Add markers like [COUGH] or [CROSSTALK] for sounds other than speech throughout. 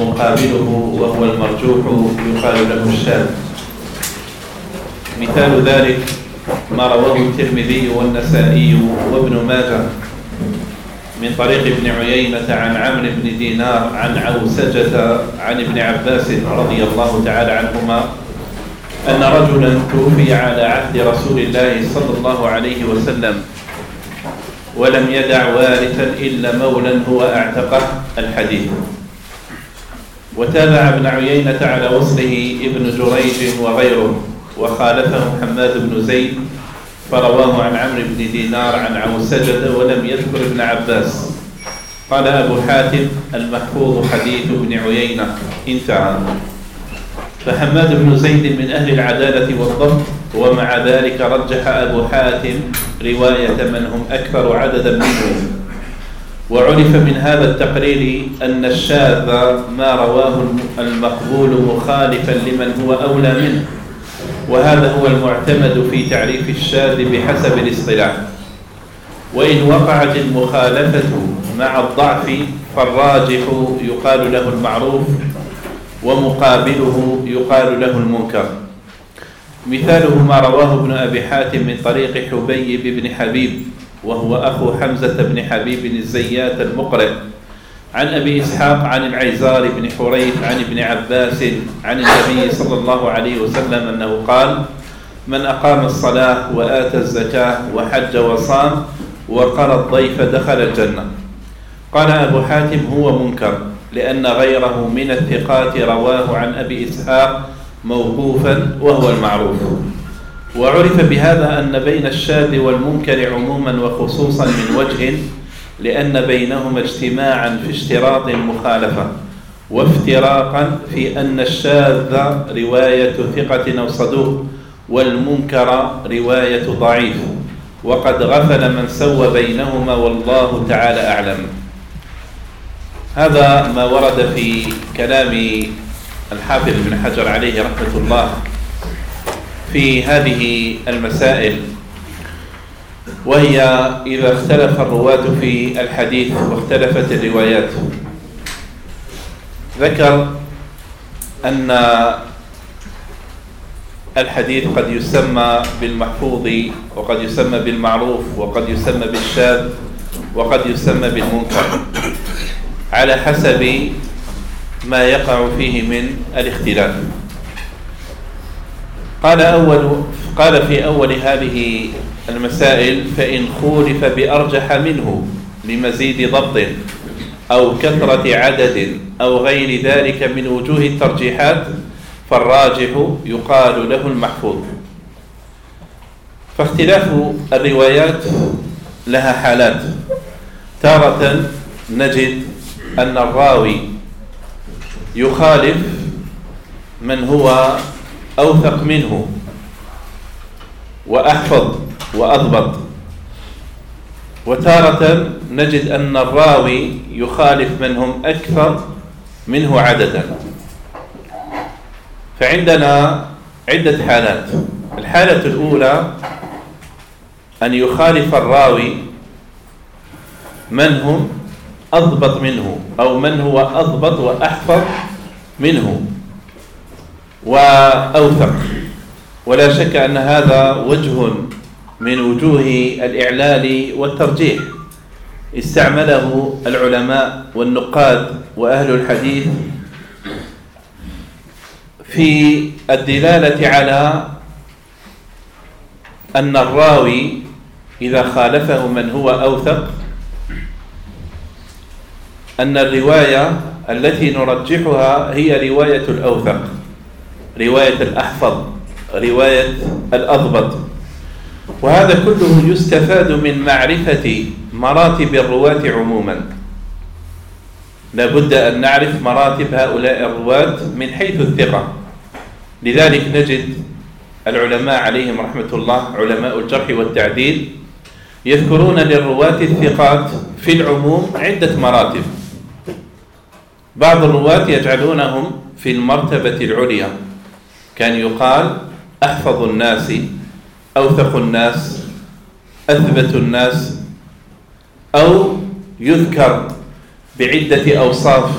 ومقابله وهو المرجوح يقال له الشاذ. مثال ذلك ما رواه الترمذي والنسائي وابن ماجه من طريق ابن عيينة عن عمرو بن دينار عن عوسجة عن ابن عباس رضي الله تعالى عنهما أن رجلا توفي على عهد رسول الله صلى الله عليه وسلم ولم يدع وارثا إلا مولا هو أعتقه الحديث. وتابع ابن عيينة على وصله ابن جريج وغيره وخالفه حماد بن زيد فرواه عن عمرو بن دينار عن عوسجة ولم يذكر ابن عباس. قال أبو حاتم المحفوظ حديث ابن عيينة انتهى فحماد بن زيد من أهل العدالة والضبط ومع ذلك رجح أبو حاتم رواية من هم أكثر عددا منه وعرف من هذا التقرير أن الشاذ ما رواه المقبول مخالفا لمن هو أولى منه وهذا هو المعتمد في تعريف الشاذ بحسب الاصطلاح. وإن وقعت المخالفة مع الضعف فالراجح يقال له المعروف ومقابله يقال له المنكر. مثاله ما رواه ابن أبي حاتم من طريق حبيب بن حبيب. وهو أخو حمزة بن حبيب الزيات المقرئ. عن أبي إسحاق عن العيزار بن حريث عن ابن عباس عن النبي صلى الله عليه وسلم أنه قال من أقام الصلاة وآتى الزكاة وحج وصام وقرى الضيف دخل الجنة. قال أبو حاتم هو منكر لأن غيره من الثقات رواه عن أبي إسحاق موقوفا وهو المعروف. وعرف بهذا أن بين الشاذ والمنكر عموما وخصوصا من وجه لأن بينهما اجتماعا في اشتراط المخالفة وافتراقا في أن الشاذ رواية ثقة أو صدوق والمنكر رواية ضعيف. وقد غفل من سوى بينهما والله تعالى أعلم. هذا ما ورد في كلام الحافظ بن حجر عليه رحمة الله. في هذه المسائل وهي إذا اختلف الرواة في الحديث واختلفت الروايات. ذكر أن الحديث قد يسمى بالمحفوظ وقد يسمى بالمعروف وقد يسمى بالشاذ وقد يسمى بالمنكر على حسب ما يقع فيه من الاختلاف. قال أول قال في أول هذه المسائل فإن خولف بأرجح منه لمزيد ضبط أو كثرة عدد أو غير ذلك من وجوه الترجيحات فالراجح يقال له المحفوظ. فاختلاف الروايات لها حالات. تارة نجد أن الراوي يخالف من هو أوثق منه. وأحفظ وأضبط. وتارة نجد أن الراوي يخالف من هم أكثر منه عددا. فعندنا عدة حالات. الحالة الأولى أن يخالف الراوي من هم أضبط منه أو من هو أضبط وأحفظ منه. وأوثق. ولا شك أن هذا وجه من وجوه الإعلال والترجيح. استعمله العلماء والنقاد وأهل الحديث في الدلالة على أن الراوي إذا خالفه من هو أوثق أن الرواية التي نرجحها هي رواية الأوثق. رواية الأحفظ رواية الأضبط. وهذا كله يستفاد من معرفة مراتب الرواة عموما. لابد أن نعرف مراتب هؤلاء الرواة من حيث الثقة. لذلك نجد العلماء عليهم رحمة الله علماء الجرح والتعديل يذكرون للرواة الثقات في العموم عدة مراتب. بعض الرواة يجعلونهم في المرتبة العليا. كان يقال أحفظ الناس أوثق الناس أثبت الناس أو يذكر بعدة أوصاف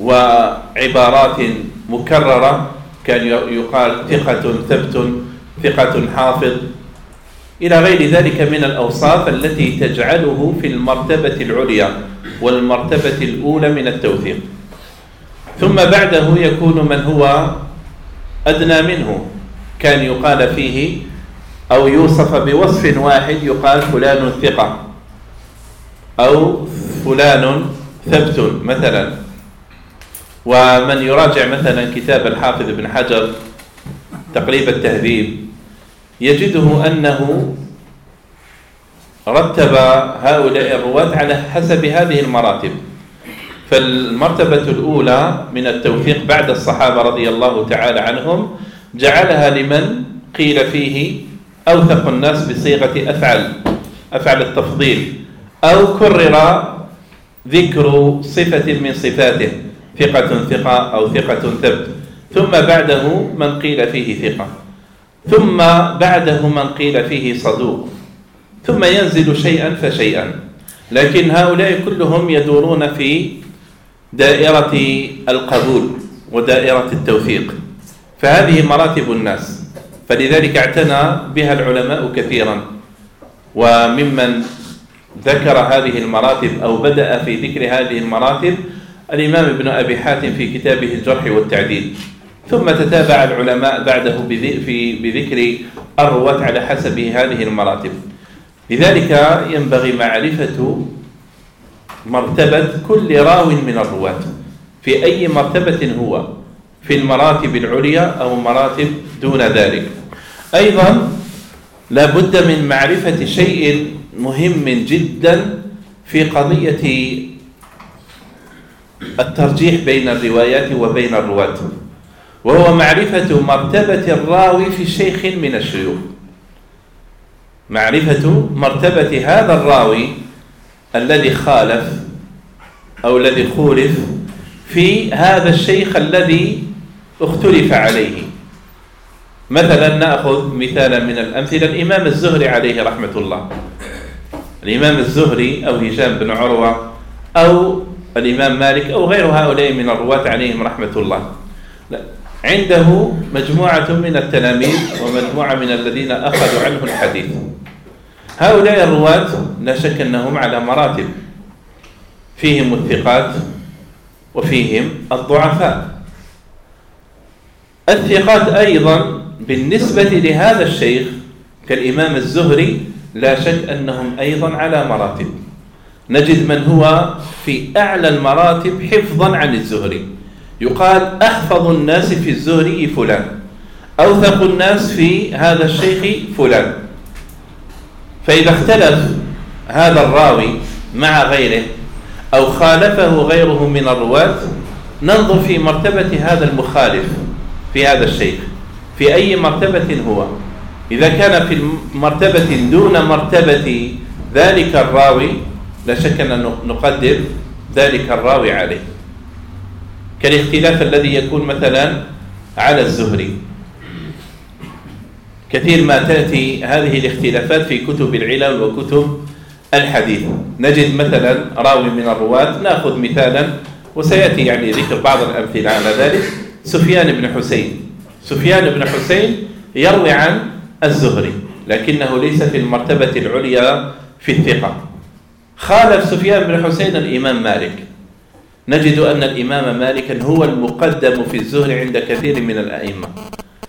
وعبارات مكررة. كان يقال ثقة ثبت ثقة حافظ. إلى غير ذلك من الأوصاف التي تجعله في المرتبة العليا والمرتبة الأولى من التوثيق. ثم بعده يكون من هو أدنى منه. كان يقال فيه أو يوصف بوصف واحد يقال فلان ثقة أو فلان ثبت مثلا. ومن يراجع مثلا كتاب الحافظ ابن حجر تقريب التهذيب يجده أنه رتب هؤلاء الرواة على حسب هذه المراتب. فالمرتبة الأولى من التوثيق بعد الصحابة رضي الله تعالى عنهم جعلها لمن قيل فيه أوثق الناس بصيغة أفعل أفعل التفضيل أو كرر ذكر صفة من صفاته ثقة ثقة أو ثقة ثبت. ثم بعده من قيل فيه ثقة. ثم بعده من قيل فيه صدوق. ثم ينزل شيئا فشيئا. لكن هؤلاء كلهم يدورون في دائرة القبول ودائرة التوثيق. فهذه مراتب الناس. فلذلك اعتنى بها العلماء كثيرا. وممن ذكر هذه المراتب أو بدأ في ذكر هذه المراتب الإمام ابن أبي حاتم في كتابه الجرح والتعديل. ثم تتابع العلماء بعده بذكر الرواة على حسب هذه المراتب. لذلك ينبغي معرفة مرتبة كل راو من الرواة. في أي مرتبة هو؟ في المراتب العليا أو مراتب دون ذلك. أيضا لا بد من معرفة شيء مهم جدا في قضية الترجيح بين الروايات وبين الرواة وهو معرفة مرتبة الراوي في شيخ من الشيوخ. معرفة مرتبة هذا الراوي الذي خالف أو الذي خولف في هذا الشيخ الذي اختلف عليه. مثلا نأخذ مثالا من الأمثلة الإمام الزهري عليه رحمة الله. الإمام الزهري أو هشام بن عروة أو الإمام مالك أو غير هؤلاء من الرواة عليهم رحمة الله. عنده مجموعة من التلاميذ ومجموعة من الذين أخذوا عنه الحديث. هؤلاء الرواة لا شك أنهم على مراتب. فيهم الثقات وفيهم الضعفاء. الثقات أيضا بالنسبة لهذا الشيخ كالإمام الزهري لا شك أنهم أيضا على مراتب. نجد من هو في أعلى المراتب حفظا عن الزهري. يقال أحفظ الناس في الزهري فلان أوثق الناس في هذا الشيخ فلان. فإذا اختلف هذا الراوي مع غيره أو خالفه غيره من الرواة ننظر في مرتبة هذا المخالف في هذا الشيخ. في أي مرتبة هو؟ إذا كان في مرتبة دون مرتبة ذلك الراوي لا شك أن نقدر ذلك الراوي عليه. كالاختلاف الذي يكون مثلا على الزهري. كثير ما تأتي هذه الاختلافات في كتب العلل وكتب الحديث. نجد مثلا راوي من الرواة نأخذ مثالا وسيأتي يعني ذكر بعض الأمثلة على ذلك. سفيان بن حسين. سفيان بن حسين يروي عن الزهري لكنه ليس في المرتبة العليا في الثقة. خالف سفيان بن حسين الإمام مالك. نجد أن الإمام مالكا هو المقدم في الزهر عند كثير من الأئمة.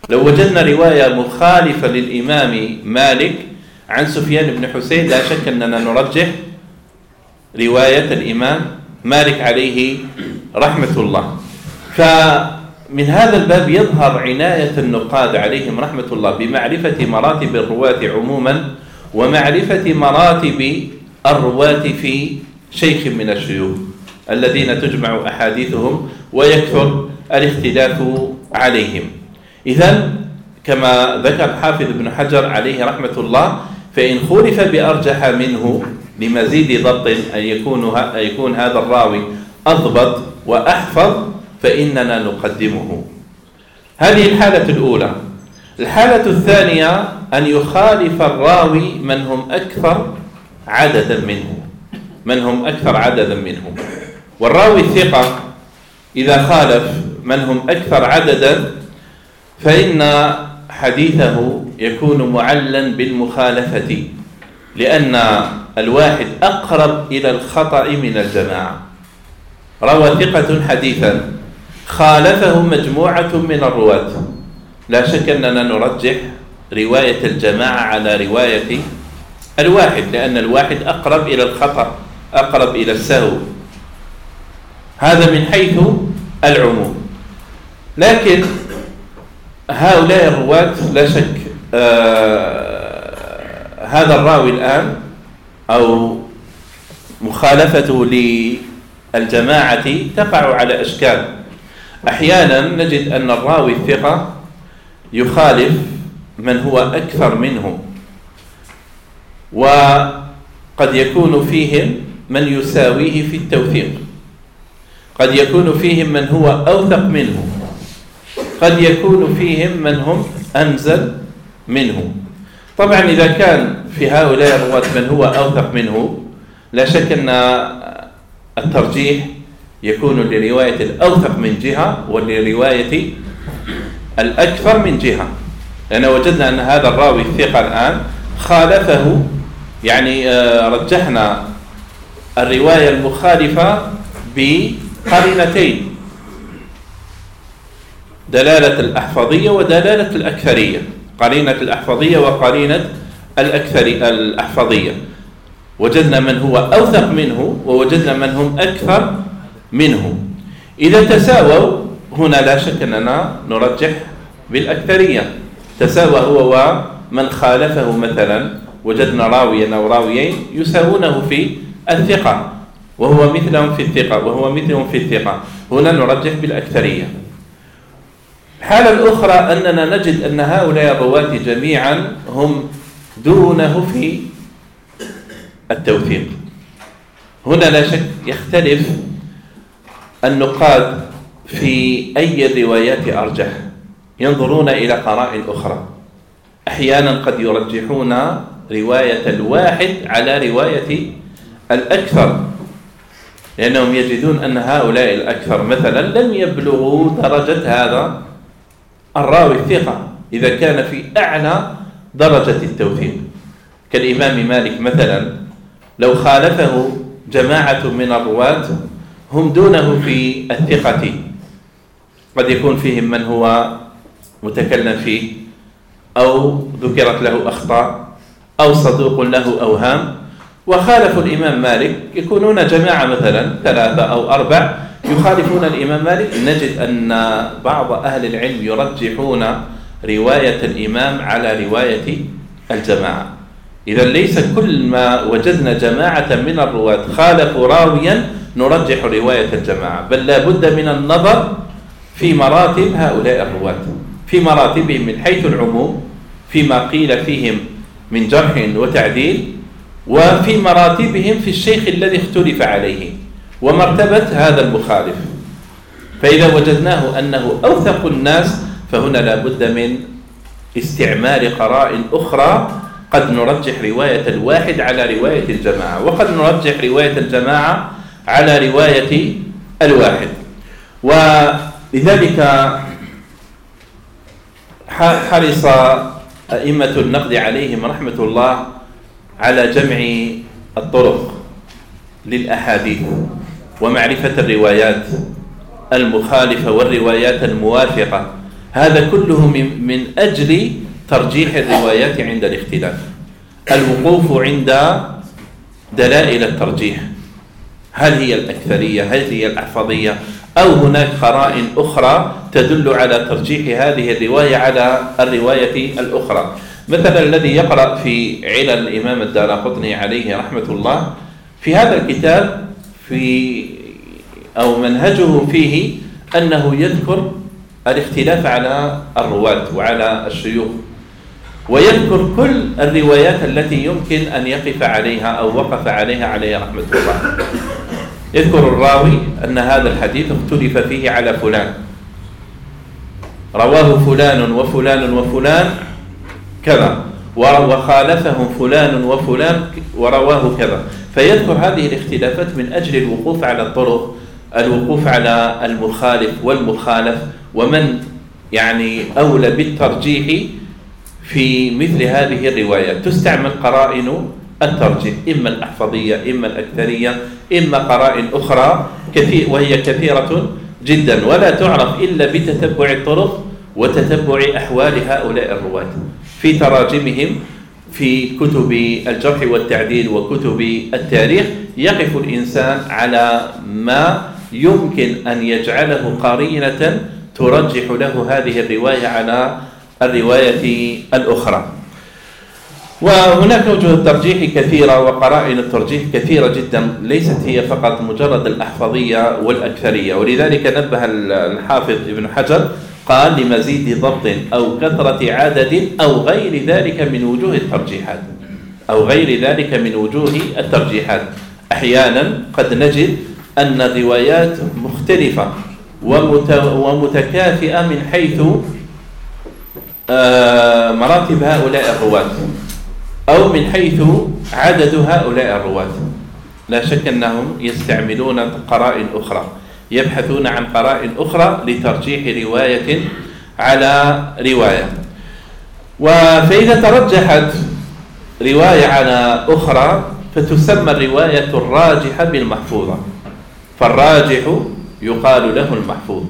لو وجدنا رواية مخالفة للإمام مالك عن سفيان بن حسين لا شك أننا نرجح رواية الإمام مالك عليه رحمة الله. فمن هذا الباب يظهر عناية النقاد عليهم رحمة الله بمعرفة مراتب الرواة عموما ومعرفة مراتب الرواة في شيخ من الشيوخ الذين تجمع أحاديثهم ويكثر الاختلاف عليهم. إذا كما ذكر حافظ ابن حجر عليه رحمة الله فإن خولف بأرجح منه لمزيد ضبط أن يكون أن يكون هذا الراوي أضبط وأحفظ فإننا نقدمه. هذه الحالة الأولى. الحالة الثانية أن يخالف الراوي من هم أكثر عددا منه. من هم أكثر عددا منه. والراوي الثقة إذا خالف من هم أكثر عددا فإن حديثه يكون معلا بالمخالفة لأن الواحد أقرب إلى الخطأ من الجماعة. روى ثقة حديثا خالفه مجموعة من الرواة. لا شك أننا نرجح رواية الجماعة على رواية الواحد لأن الواحد أقرب إلى الخطأ أقرب إلى السهو. هذا من حيث العموم. لكن هؤلاء الرواة لا شك آه هذا الراوي الآن أو مخالفته للجماعة تقع على أشكال. أحيانا نجد أن الراوي الثقة يخالف من هو أكثر منه وقد يكون فيهم من يساويه في التوثيق. قد يكون فيهم من هو أوثق منه. قد يكون فيهم من هم أنزل منه. طبعا إذا كان في هؤلاء الرواة من هو أوثق منه لا شك أن الترجيح يكون لرواية الأوثق من جهة ولرواية الأكثر من جهة. لأن وجدنا أن هذا الراوي الثقة الآن خالفه يعني آه، رجحنا الرواية المخالفة بقرينتين. دلالة الأحفظية ودلالة الأكثرية. قرينة الأحفظية وقرينة الأكثر الأحفظية. وجدنا من هو أوثق منه ووجدنا من هم أكثر منه. إذا تساووا هنا لا شك أننا نرجح بالأكثرية. تساوى هو ومن خالفه مثلا. وجدنا راويا أو راويين يساوونه في الثقة. وهو مثلهم في الثقة وهو مثلهم في الثقة. هنا نرجح بالأكثرية. الحالة الأخرى أننا نجد أن هؤلاء الرواة جميعا هم دونه في التوثيق. هنا لا شك يختلف النقاد في أي الروايات أرجح. ينظرون إلى قرائن أخرى. أحيانا قد يرجحون رواية الواحد على رواية الأكثر لأنهم يجدون أن هؤلاء الأكثر مثلا لم يبلغوا درجة هذا الراوي الثقة إذا كان في أعلى درجة التوثيق. كالإمام مالك مثلا لو خالفه جماعة من الرواة هم دونه في الثقة. قد يكون فيهم من هو متكلم فيه أو ذكرت له أخطاء أو صدوق له أوهام. وخالفوا الإمام مالك يكونون جماعة مثلا ثلاثة أو أربع يخالفون الإمام مالك. نجد أن بعض أهل العلم يرجحون رواية الإمام على رواية الجماعة. إذا ليس كل ما وجدنا جماعة من الرواة خالفوا راويا نرجح رواية الجماعة بل لا بد من النظر في مراتب هؤلاء الرواة في مراتبهم من حيث العموم فيما قيل فيهم من جرح وتعديل وفي مراتبهم في الشيخ الذي اختلف عليه ومرتبة هذا المخالف. فإذا وجدناه أنه أوثق الناس فهنا لا بد من استعمال قرائن أخرى. قد نرجح رواية الواحد على رواية الجماعة وقد نرجح رواية الجماعة على رواية الواحد. ولذلك حرص أئمة النقد عليهم رحمة الله على جمع الطرق للأحاديث ومعرفة الروايات المخالفة والروايات الموافقة. هذا كله من, أجل ترجيح الروايات عند الاختلاف. الوقوف عند دلائل الترجيح. هل هي الأكثرية؟ هل هي الأحفظية؟ أو هناك قرائن أخرى تدل على ترجيح هذه الرواية على الرواية الأخرى؟ مثلا الذي يقرأ في علل الإمام الدارقطني عليه رحمة الله في هذا الكتاب في أو منهجه فيه أنه يذكر الاختلاف على الرواة وعلى الشيوخ ويذكر كل الروايات التي يمكن أن يقف عليها أو وقف عليها عليه رحمة الله. يذكر الراوي أن هذا الحديث اختلف فيه على فلان رواه فلان وفلان وفلان كذا. وخالفهم فلان وفلان ورواه كذا. فيذكر هذه الاختلافات من أجل الوقوف على الطرق الوقوف على المخالف والمخالف ومن يعني أولى بالترجيح في مثل هذه الروايات تستعمل قرائن الترجيح إما الأحفظية إما الأكثرية إما قرائن أخرى كثير وهي كثيرة جدا. ولا تعرف إلا بتتبع الطرق وتتبع أحوال هؤلاء الرواة. في تراجمهم في كتب الجرح والتعديل وكتب التاريخ يقف الإنسان على ما يمكن أن يجعله قرينة ترجح له هذه الرواية على الرواية الأخرى. وهناك وجوه الترجيح كثيرة وقرائن الترجيح كثيرة جدا ليست هي فقط مجرد الأحفظية والأكثرية. ولذلك نبه الحافظ ابن حجر قال لمزيد ضبط أو كثرة عدد أو غير ذلك من وجوه الترجيحات. أو غير ذلك من وجوه الترجيحات. أحيانا قد نجد أن الروايات مختلفة ومتكافئة من حيث آه، مراتب هؤلاء الرواة أو من حيث عدد هؤلاء الرواة. لا شك أنهم يستعملون قرائن أخرى. يبحثون عن قرائن أخرى لترجيح رواية على رواية. فإذا ترجحت رواية على أخرى فتسمى الرواية الراجحة بالمحفوظة. فالراجح يقال له المحفوظ.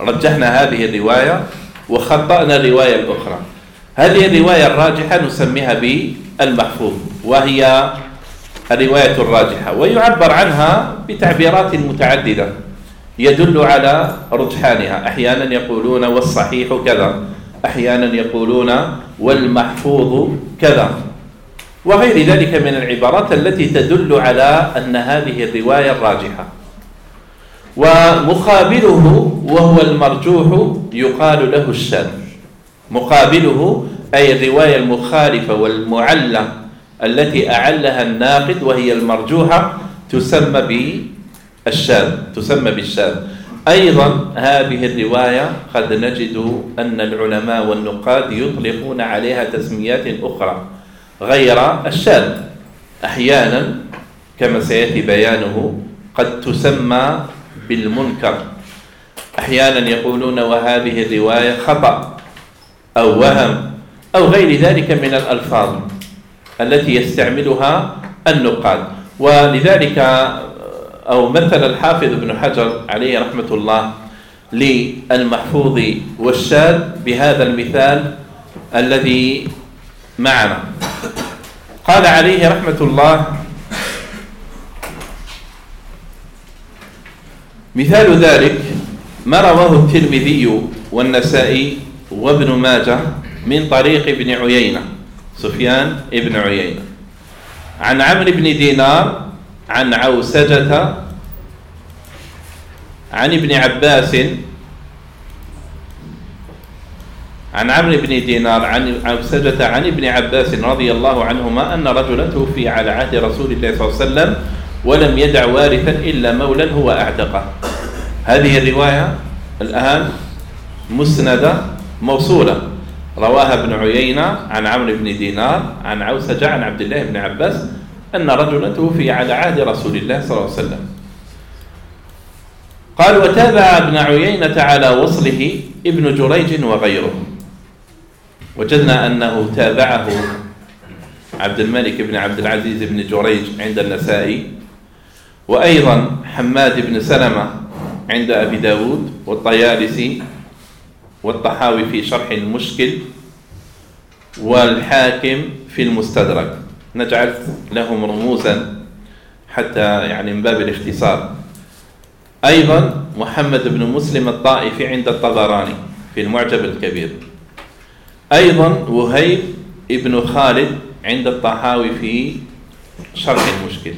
رجحنا هذه الرواية وخطأنا الرواية الأخرى. هذه الرواية الراجحة نسميها بالمحفوظ وهي الرواية الراجحة ويعبر عنها بتعبيرات متعددة. يدل على رجحانها. أحيانا يقولون والصحيح كذا أحيانا يقولون والمحفوظ كذا. وغير ذلك من العبارات التي تدل على أن هذه الرواية الراجحة. ومقابله وهو المرجوح يقال له الشاذ. مقابله أي الرواية المخالفة والمعلة التي أعلها الناقد وهي المرجوحة تسمى بالشاذ تسمى بالشاذ أيضا هذه الرواية قد نجد أن العلماء والنقاد يطلقون عليها تسميات أخرى غير الشاذ أحيانا كما سيأتي بيانه قد تسمى بالمنكر. أحيانا يقولون وهذه الرواية خطأ أو وهم أو غير ذلك من الألفاظ التي يستعملها النقاد. ولذلك أو مثل الحافظ ابن حجر عليه رحمة الله للمحفوظ والشاذ بهذا المثال الذي معنا. قال عليه رحمة الله مثال ذلك ما رواه الترمذي والنسائي وابن ماجه من طريق ابن عيينة سفيان ابن عيينة. عن عمرو بن دينار عن عوسجة عن ابن عباس عن عمرو بن دينار عن عوسجة عن ابن عباس رضي الله عنهما أن رجلا توفي على عهد رسول الله صلى الله عليه وسلم ولم يدع وارثا إلا مولا هو أعتقه. هذه الرواية الآن مسندة موصولة. رواها ابن عيينة عن عمرو بن دينار عن عوسجة عن عبد الله بن عباس أن رجلا توفي على عهد رسول الله صلى الله عليه وسلم. قال وتابع ابن عيينة على وصله ابن جريج وغيره. وجدنا أنه تابعه عبد الملك بن عبد العزيز بن جريج عند النسائي وأيضا حماد بن سلمة عند أبي داود والطيالسي والطحاوي في شرح المشكل والحاكم في المستدرك. نجعل لهم رموزا حتى يعني من باب الاختصار. أيضا محمد بن مسلم الطائفي عند الطبراني في المعجب الكبير. أيضا وهيب ابن خالد عند الطحاوي في شرح المشكل.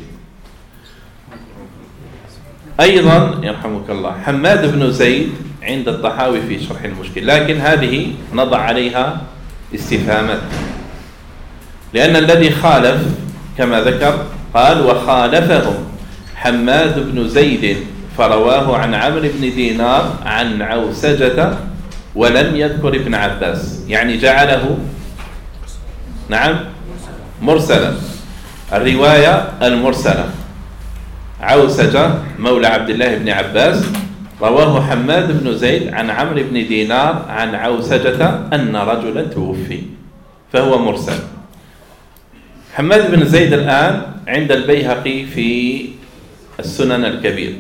أيضا يرحمك الله حماد بن زيد عند الطحاوي في شرح المشكل لكن هذه نضع عليها استفهامات. لأن الذي خالف كما ذكر قال وخالفهم حماد بن زيد فرواه عن عمرو بن دينار عن عوسجة ولم يذكر ابن عباس. يعني جعله نعم مرسلا. الرواية المرسلة. عوسجة مولى عبد الله بن عباس رواه حماد بن زيد عن عمرو بن دينار عن عوسجة أن رجلا توفي فهو مرسل. حماد بن زيد الآن عند البيهقي في السنن الكبير.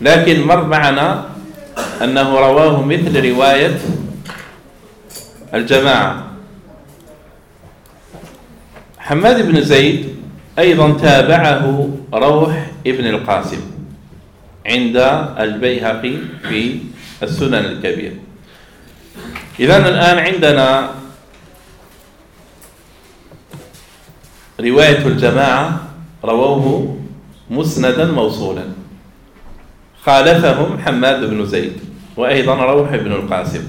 لكن مر معنا أنه رواه مثل رواية الجماعة. حماد بن زيد أيضا تابعه روح ابن القاسم عند البيهقي في السنن الكبير. إذا الآن عندنا رواية الجماعة رووه مسندا موصولا. خالفهم حماد بن زيد وأيضا روح بن القاسم.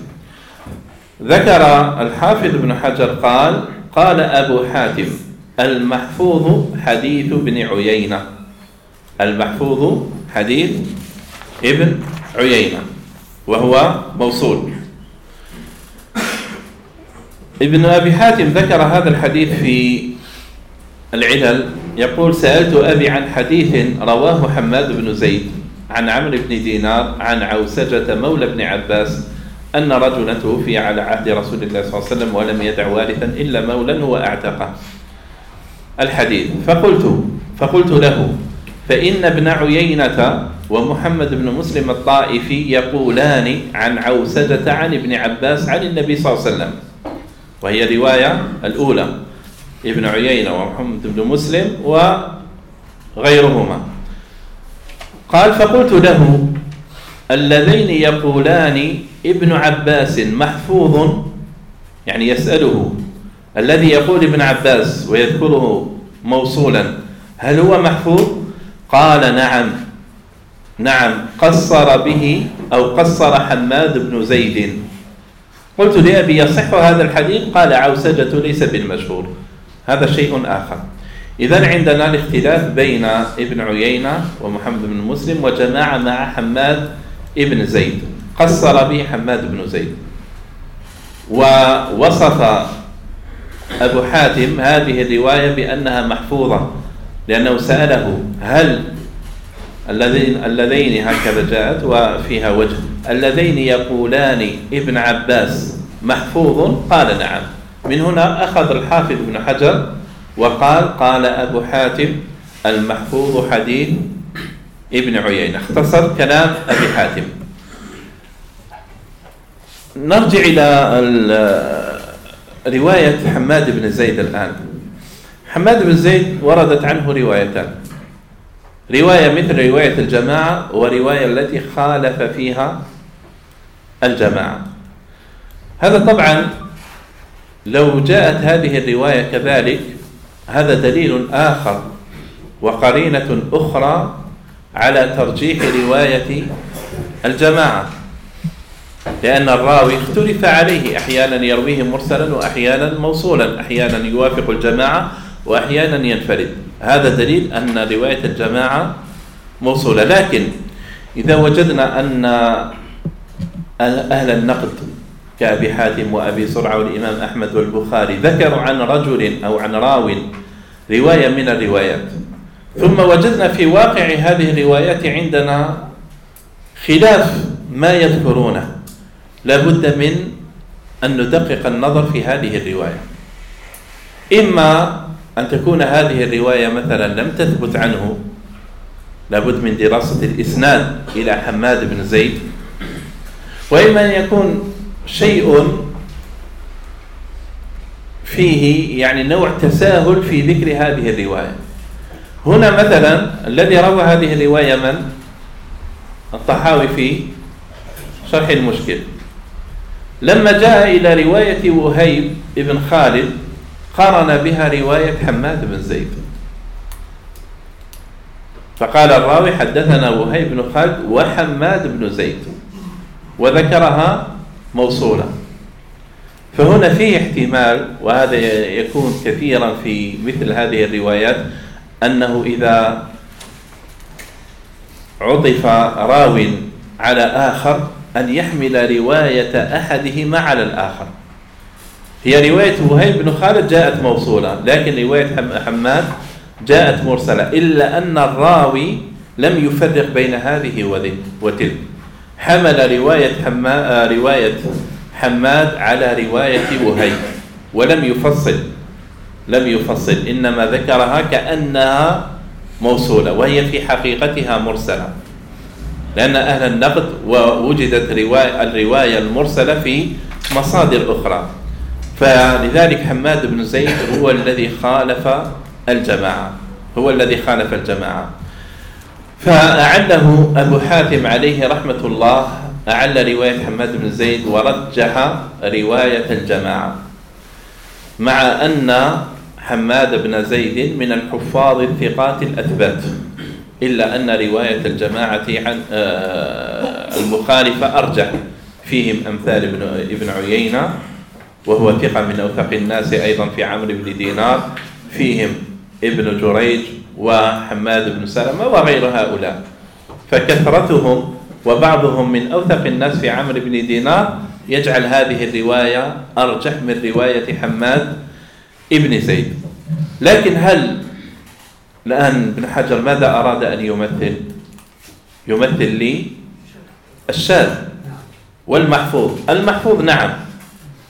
ذكر الحافظ بن حجر قال قال أبو حاتم المحفوظ حديث ابن عيينة. المحفوظ حديث ابن عيينة وهو موصول. ابن أبي حاتم ذكر هذا الحديث في العلل. يقول سألت أبي عن حديث رواه حماد بن زيد عن عمرو بن دينار عن عوسجة مولى بن عباس أن رجلا توفي على عهد رسول الله صلى الله عليه وسلم ولم يدع وارثا إلا مولا وأعتقه الحديث. فقلت فقلت له فإن ابن عيينة ومحمد بن مسلم الطائفي يقولان عن عوسجة عن ابن عباس عن النبي صلى الله عليه وسلم. وهي رواية الأولى. ابن عيينة ومحمد بن مسلم وغيرهما. قال فقلت له اللذين يقولان ابن عباس محفوظ يعني يسأله الذي يقول ابن عباس ويذكره موصولا هل هو محفوظ؟ قال نعم. نعم قصر به أو قصر حماد بن زيد. قلت لأبي يصح هذا الحديث؟ قال عوسجة ليس بالمشهور. هذا شيء آخر. إذا عندنا الاختلاف بين ابن عيينة ومحمد بن مسلم وجماعة مع حماد ابن زيد. قصر به حماد بن زيد. ووصف أبو حاتم هذه الرواية بأنها محفوظة لأنه سأله هل الذين اللذين هكذا جاءت وفيها وجه. اللذين يقولان ابن عباس محفوظ؟ قال نعم. من هنا أخذ الحافظ ابن حجر وقال قال أبو حاتم المحفوظ حديث ابن عيينة. اختصر كلام أبي حاتم. نرجع إلى رواية حماد بن زيد الآن. حماد بن زيد وردت عنه روايتان. رواية مثل رواية الجماعة ورواية التي خالف فيها الجماعة. هذا طبعا لو جاءت هذه الرواية كذلك هذا دليل آخر وقرينة أخرى على ترجيح رواية الجماعة. لأن الراوي اختلف عليه أحيانا يرويه مرسلا وأحيانا موصولا أحيانا يوافق الجماعة وأحيانا ينفرد. هذا دليل أن رواية الجماعة موصولة. لكن إذا وجدنا أن أهل النقد كأبي حاتم وأبي سرعة والإمام أحمد والبخاري. ذكروا عن رجل أو عن راو رواية من الروايات. ثم وجدنا في واقع هذه الروايات عندنا خلاف ما يذكرونه. لابد من أن ندقق النظر في هذه الرواية. إما أن تكون هذه الرواية مثلا لم تثبت عنه لابد من دراسة الإسناد إلى حماد بن زيد. وإما أن يكون شيء فيه يعني نوع تساهل في ذكر هذه الرواية. هنا مثلا الذي روى هذه الرواية من؟ الطحاوي في شرح المشكل. لما جاء إلى رواية وهيب بن خالد قارن بها رواية حماد بن زيد. فقال الراوي حدثنا وهيب بن خالد وحماد بن زيد. وذكرها موصولة فهنا فيه احتمال وهذا يكون كثيرا في مثل هذه الروايات أنه إذا عطف راو على آخر أن يحمل رواية أحدهما على الآخر. هي رواية وهيب بن خالد جاءت موصولة لكن رواية حماد جاءت مرسلة إلا أن الراوي لم يفرق بين هذه وتلك. حمل رواية حما رواية حماد على رواية وهيب ولم يفصل لم يفصل. إنما ذكرها كأنها موصولة وهي في حقيقتها مرسلة. لأن أهل النقد ووجدت رواية الرواية المرسلة في مصادر أخرى. فلذلك حماد بن زيد هو الذي خالف الجماعة هو الذي خالف الجماعة. فأعله أبو حاتم عليه رحمة الله أعل رواية حماد بن زيد ورجح رواية الجماعة مع أن حماد بن زيد من الحفاظ الثقات الأثبات إلا أن رواية الجماعة عن آه، المخالفة أرجح فيهم أمثال ابن ابن عيينة وهو ثقة من أوثق الناس أيضا في عمرو بن دينار فيهم ابن جريج وحماد بن سلمة وغير هؤلاء. فكثرتهم وبعضهم من أوثق الناس في عمرو بن دينار يجعل هذه الرواية أرجح من رواية حماد ابن زيد. لكن هل الآن ابن حجر ماذا أراد أن يمثل؟ يمثل لي الشاذ والمحفوظ. المحفوظ نعم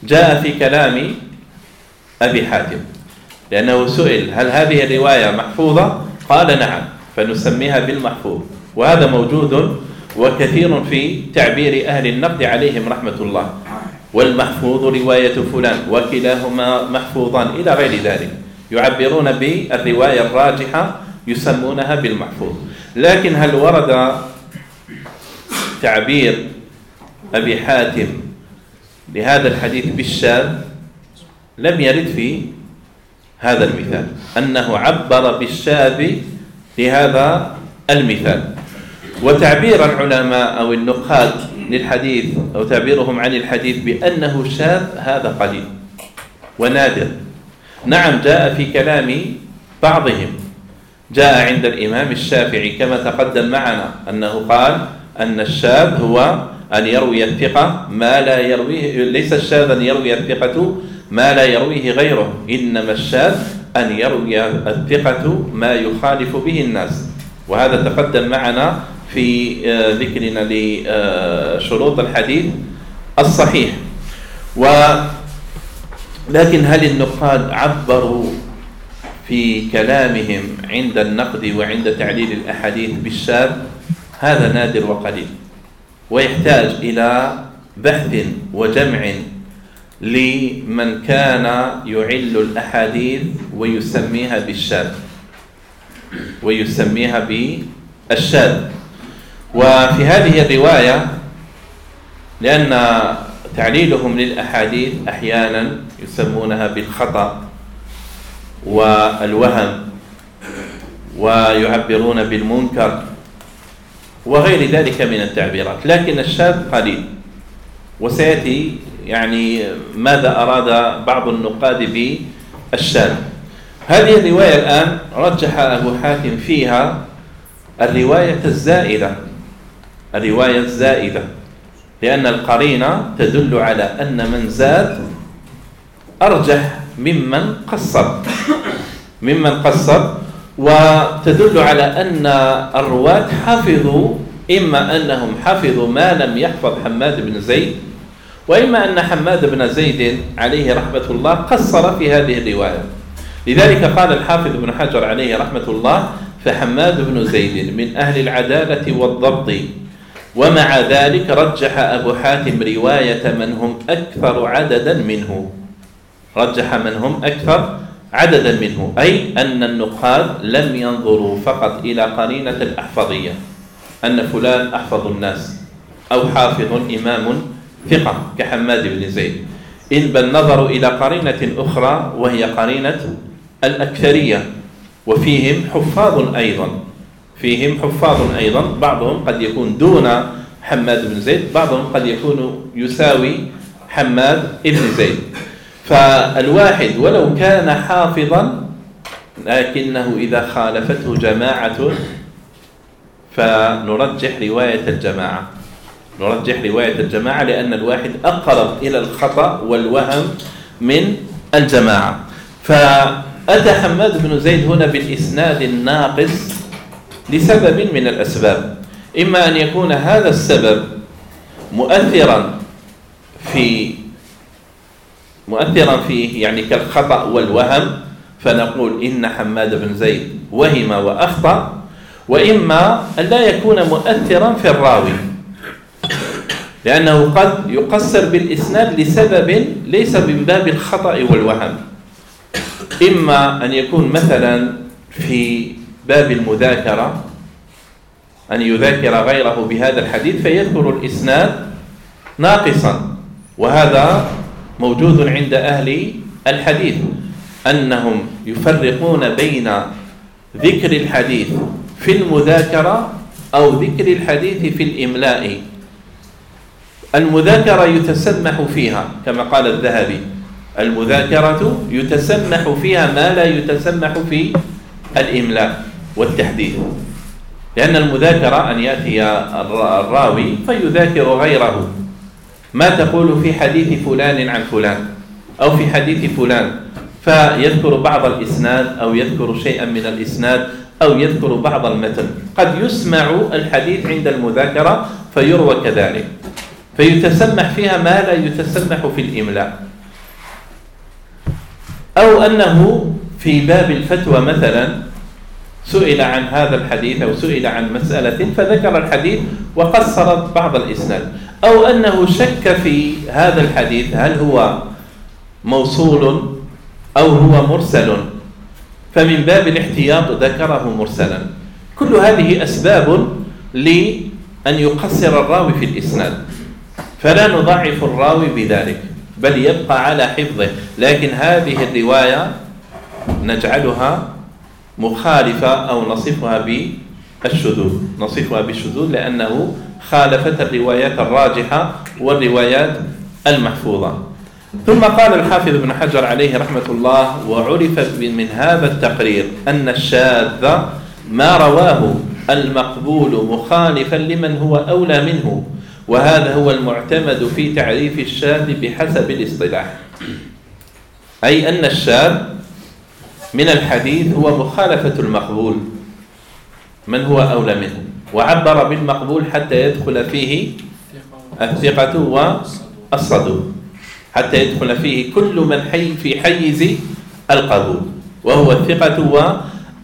جاء في كلام أبي حاتم. لأنه سئل هل هذه الرواية محفوظة؟ قال نعم فنسميها بالمحفوظ. وهذا موجود وكثير في تعبير أهل النقد عليهم رحمة الله. والمحفوظ رواية فلان وكلاهما محفوظان إلى غير ذلك. يعبرون بالرواية الراجحة يسمونها بالمحفوظ. لكن هل ورد تعبير أبي حاتم لهذا الحديث بالشاذ لم يرد في هذا المثال. أنه عبر بالشاذ لهذا المثال. وتعبير العلماء أو النقاد للحديث أو تعبيرهم عن الحديث بأنه شاذ هذا قليل ونادر. نعم جاء في كلام بعضهم. جاء عند الإمام الشافعي كما تقدم معنا أنه قال أن الشاذ هو أن يروي الثقة ما لا يرويه ليس الشاذ أن يروي الثقة ما لا يرويه غيره. إنما الشاذ أن يروي الثقة ما يخالف به الناس. وهذا تقدم معنا في آه، ذكرنا لشروط الحديث الصحيح. و لكن هل النقاد عبروا في كلامهم عند النقد وعند تعليل الأحاديث بالشاذ؟ هذا نادر وقليل. ويحتاج إلى بحث وجمع لمن كان يعل الأحاديث ويسميها بالشاذ. ويسميها بالشاذ. وفي هذه الرواية لأن تعليلهم للأحاديث أحيانا يسمونها بالخطأ والوهم ويعبرون بالمنكر وغير ذلك من التعبيرات. لكن الشاذ قليل وسيأتي يعني ماذا أراد بعض النقاد بالشاذ هذه الرواية الآن رجح أبو حاتم فيها الرواية الزائدة الرواية الزائدة لأن القرينة تدل على أن من زاد أرجح ممن قصر ممن قصر وتدل على أن الرواة حفظوا إما أنهم حفظوا ما لم يحفظ حماد بن زيد وإما أن حماد بن زيد عليه رحمة الله قصر في هذه الرواية. لذلك قال الحافظ بن حجر عليه رحمة الله فحماد بن زيد من أهل العدالة والضبط ومع ذلك رجح أبو حاتم رواية من هم أكثر عددا منه. رجح من هم أكثر عددا منه أي أن النقاد لم ينظروا فقط إلى قرينة الأحفظية أن فلان أحفظ الناس أو حافظ إمام ثقة كحماد بن زيد. إن بل نظروا إلى قرينة أخرى وهي قرينة الأكثرية. وفيهم حفاظ أيضا. فيهم حفاظ أيضا. بعضهم قد يكون دون حماد بن زيد بعضهم قد يكون يساوي حماد بن زيد. فالواحد ولو كان حافظا لكنه إذا خالفته جماعة فنرجح رواية الجماعة. نرجح رواية الجماعة لأن الواحد أقرب إلى الخطأ والوهم من الجماعة. ف أتى حماد بن زيد هنا بالإسناد الناقص لسبب من الأسباب. إما أن يكون هذا السبب مؤثرا في مؤثرا فيه يعني كالخطأ والوهم فنقول إن حماد بن زيد وهم وأخطأ وإما أن لا يكون مؤثرا في الراوي. لأنه قد يقصر بالإسناد لسبب ليس من باب الخطأ والوهم. إما أن يكون مثلا في باب المذاكرة أن يذاكر غيره بهذا الحديث فيذكر الإسناد ناقصا. وهذا موجود عند أهل الحديث أنهم يفرقون بين ذكر الحديث في المذاكرة أو ذكر الحديث في الإملاء. المذاكرة يتسمح فيها كما قال الذهبي. المذاكرة يتسمح فيها ما لا يتسمح في الإملاء والتحديث لأن المذاكرة أن يأتي الراوي فيذاكر غيره. ما تقول في حديث فلان عن فلان أو في حديث فلان؟ فيذكر بعض الإسناد أو يذكر شيئا من الإسناد أو يذكر بعض المتن. قد يسمع الحديث عند المذاكرة فيروى كذلك. فيتسمح فيها ما لا يتسمح في الإملاء. أو أنه في باب الفتوى مثلا سئل عن هذا الحديث أو سئل عن مسألة فذكر الحديث وقصر بعض الإسناد. أو أنه شك في هذا الحديث هل هو موصول أو هو مرسل. فمن باب الاحتياط ذكره مرسلا. كل هذه أسباب لأن يقصر الراوي في الإسناد. فلا نضعف الراوي بذلك بل يبقى على حفظه. لكن هذه الرواية نجعلها مخالفة أو نصفها بالشذوذ. نصفها بالشذوذ لأنه خالفت الروايات الراجحة والروايات المحفوظة. ثم قال الحافظ ابن حجر عليه رحمة الله وعرف من هذا التقرير أن الشاذ ما رواه المقبول مخالفا لمن هو أولى منه. وهذا هو المعتمد في تعريف الشاذ بحسب الاصطلاح. أي أن الشاذ من الحديث هو مخالفة المقبول. من هو أولى منه؟ وعبر بالمقبول حتى يدخل فيه الثقة والصدوق حتى يدخل فيه كل من حي في حيز القبول. وهو الثقة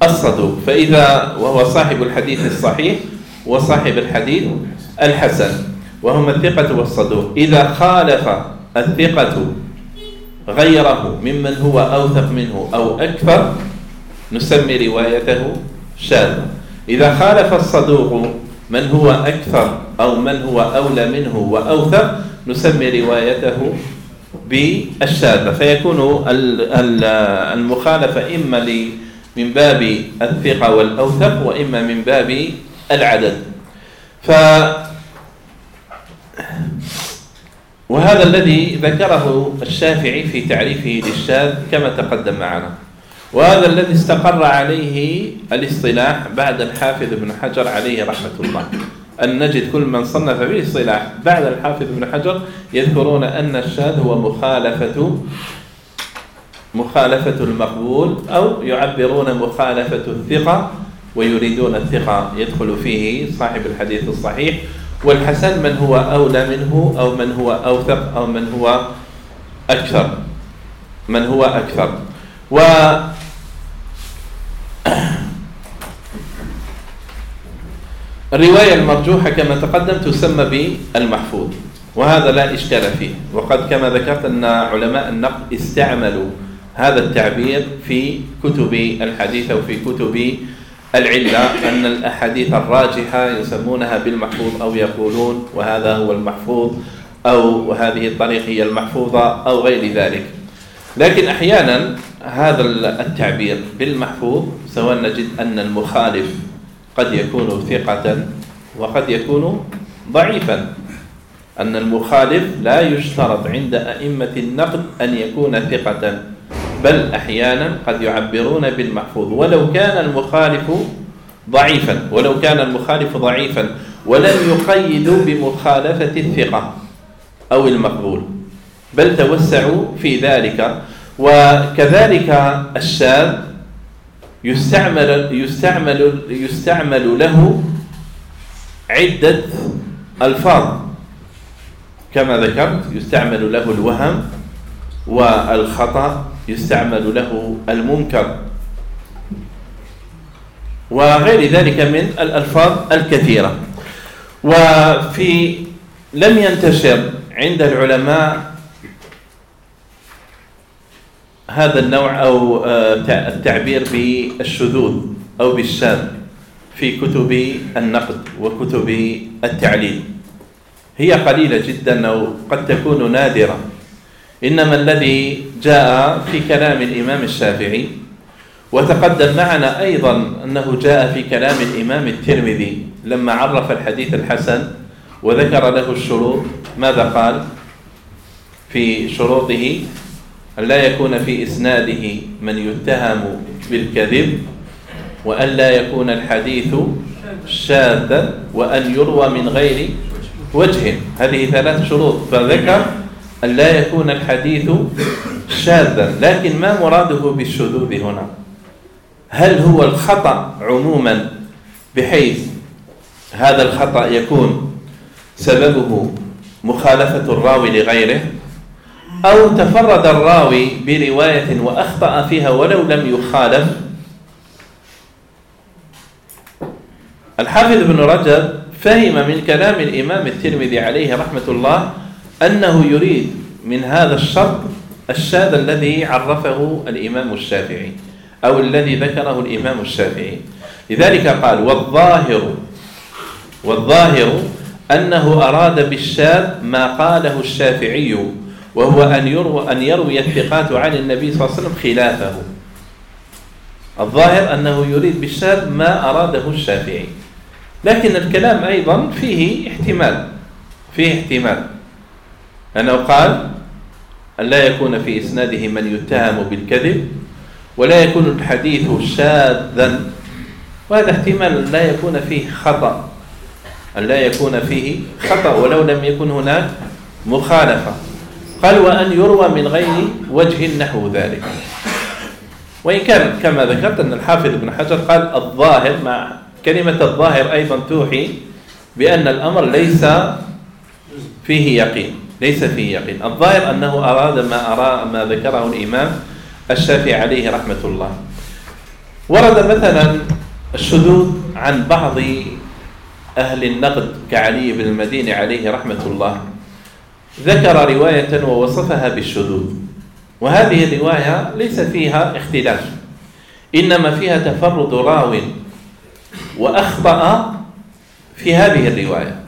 والصدوق فإذا وهو صاحب الحديث الصحيح وصاحب الحديث الحسن. وهما الثقة والصدوق. إذا خالف الثقة غيره ممن هو أوثق منه أو أكثر نسمي روايته شاذة إذا خالف الصدوق من هو أكثر أو من هو أولى منه وأوثق نسمي روايته بالشاذة فيكون المخالفة إما من باب الثقة والأوثق وإما من باب العدد. ف وهذا الذي ذكره الشافعي في تعريفه للشاذ كما تقدم معنا. وهذا الذي استقر عليه الاصطلاح بعد الحافظ ابن حجر عليه رحمة الله. أن نجد كل من صنف به الاصطلاح بعد الحافظ ابن حجر يذكرون أن الشاذ هو مخالفة مخالفة المقبول أو يعبرون مخالفة الثقة ويريدون الثقة. يدخل فيه صاحب الحديث الصحيح والحسن من هو أولى منه أو من هو أوثق أو من هو أكثر؟ من هو أكثر؟ و الرواية المرجوحة كما تقدم تسمى بالمحفوظ وهذا لا إشكال فيه. وقد كما ذكرت أن علماء النقد استعملوا هذا التعبير في كتب الحديث أو في كتب العلة أن الأحاديث الراجحة يسمونها بالمحفوظ أو يقولون وهذا هو المحفوظ أو هذه الطريقة هي المحفوظة أو غير ذلك. لكن أحيانا هذا التعبير بالمحفوظ سواء نجد أن المخالف قد يكون ثقة وقد يكون ضعيفا. أن المخالف لا يشترط عند أئمة النقد أن يكون ثقة. بل أحيانا قد يعبرون بالمحفوظ. ولو كان المخالف ضعيفا ولو كان المخالف ضعيفا ولم يقيدوا بمخالفة الثقة أو المقبول بل توسعوا في ذلك. وكذلك الشاذ يستعمل يستعمل يستعمل له عدة ألفاظ. كما ذكرت يستعمل له الوهم والخطأ يستعمل له المنكر. وغير ذلك من الألفاظ الكثيرة. وفي لم ينتشر عند العلماء هذا النوع أو آه، التعبير بالشذوذ أو بالشاذ في كتب النقد وكتب التعليل. هي قليلة جدا أو قد تكون نادرة. إنما الذي جاء في كلام الإمام الشافعي وتقدم معنا أيضا أنه جاء في كلام الإمام الترمذي لما عرف الحديث الحسن وذكر له الشروط. ماذا قال؟ في شروطه أن لا يكون في إسناده من يتهم بالكذب وأن لا يكون الحديث شاذا وأن يروى من غير وجه. هذه ثلاث شروط. فذكر أن لا يكون الحديث شاذا لكن ما مراده بالشذوذ هنا؟ هل هو الخطأ عموما بحيث هذا الخطأ يكون سببه مخالفة الراوي لغيره؟ أو تفرد الراوي برواية وأخطأ فيها ولو لم يخالف؟ الحافظ ابن رجب فهم من كلام الإمام الترمذي عليه رحمة الله أنه يريد من هذا الشرط الشاذ الذي عرفه الإمام الشافعي أو الذي ذكره الإمام الشافعي. لذلك قال والظاهر والظاهر أنه أراد بالشاذ ما قاله الشافعي وهو أن يروى, أن يروي الثقات عن النبي صلى الله عليه وسلم خلافه. الظاهر أنه يريد بالشاذ ما أراده الشافعي. لكن الكلام أيضا فيه احتمال فيه احتمال. أنه قال أن لا يكون في إسناده من يتهم بالكذب ولا يكون الحديث شاذا. وهذا احتمال لا يكون فيه خطأ أن لا يكون فيه خطأ ولو لم يكن هناك مخالفة. قال وأن يروى من غير وجه نحو ذلك. وإن كان كما ذكرت أن الحافظ ابن حجر قال الظاهر مع كلمة الظاهر أيضا توحي بأن الأمر ليس فيه يقين. ليس فيه يقين. الظاهر أنه أراد ما أرى ما ذكره الإمام الشافعي عليه رحمة الله. ورد مثلا الشذوذ عن بعض أهل النقد كعلي بن المديني عليه رحمة الله. ذكر رواية ووصفها بالشذوذ. وهذه الرواية ليس فيها اختلاف. إنما فيها تفرد راو وأخطأ في هذه الرواية.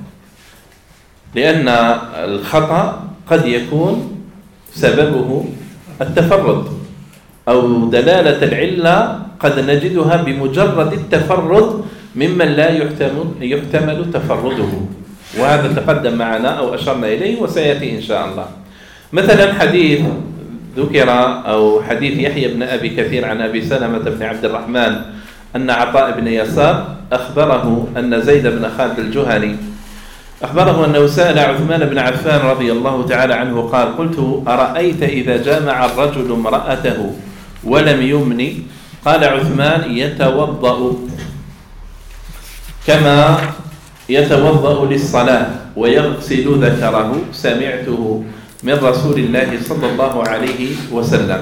لأن الخطأ قد يكون سببه التفرد أو دلالة العلة قد نجدها بمجرد التفرد ممن لا يحتمل, يحتمل تفرده. وهذا تقدم معنا أو أشرنا إليه وسيأتي إن شاء الله. مثلا حديث ذكر أو حديث يحيى بن أبي كثير عن أبي سلمة بن عبد الرحمن أن عطاء بن يسار أخبره أن زيد بن خالد الجهني أخبره أنه سأل عثمان بن عفان رضي الله تعالى عنه قال قلت أرأيت إذا جامع الرجل امرأته ولم يمني؟ قال عثمان يتوضأ. كما يتوضأ للصلاة ويغسل ذكره سمعته من رسول الله صلى الله عليه وسلم.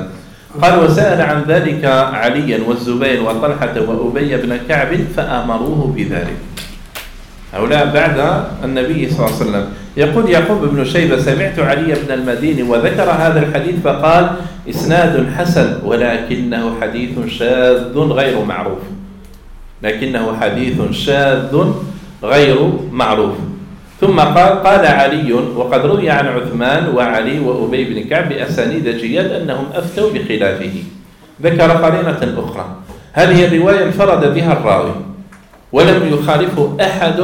قال وسأل عن ذلك عليا والزبير وطلحة وأبي بن كعب فأمروه بذلك. هؤلاء بعد النبي صلى الله عليه وسلم. يقول يعقوب بن شيبة سمعت علي بن المديني وذكر هذا الحديث فقال إسناد حسن ولكنه حديث شاذ غير معروف. لكنه حديث شاذ غير معروف. ثم قال قال علي وقد روي عن عثمان وعلي وأبي بن كعب بأسانيد جياد أنهم أفتوا بخلافه. ذكر قرينة أخرى. هذه الرواية انفرد بها الراوي. ولم يخالفه أحد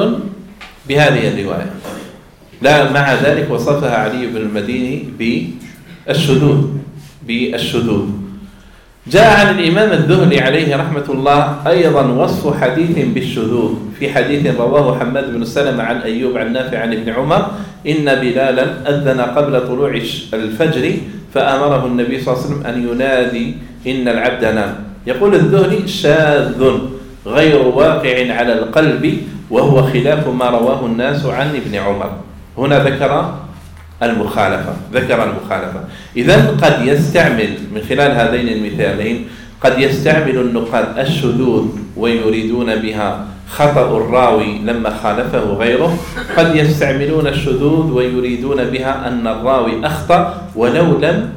بهذه الرواية. لا مع ذلك وصفها علي بن المديني بالشذوذ بالشذوذ. جاء عن الإمام الذهلي عليه رحمة الله أيضا وصف حديث بالشذوذ. في حديث رواه حماد بن سلمة عن أيوب عن نافع عن ابن عمر إن بلالا أذن قبل طلوع الفجر فأمره النبي صلى الله عليه وسلم أن ينادي إن العبد نام. يقول الذهلي شاذ. غير واقع على القلب وهو خلاف ما رواه الناس عن ابن عمر. هنا ذكر المخالفة ذكر المخالفة. إذا قد يستعمل من خلال هذين المثالين قد يستعمل النقاد الشذوذ ويريدون بها خطأ الراوي لما خالفه غيره قد يستعملون الشذوذ ويريدون بها أن الراوي أخطأ ولو لم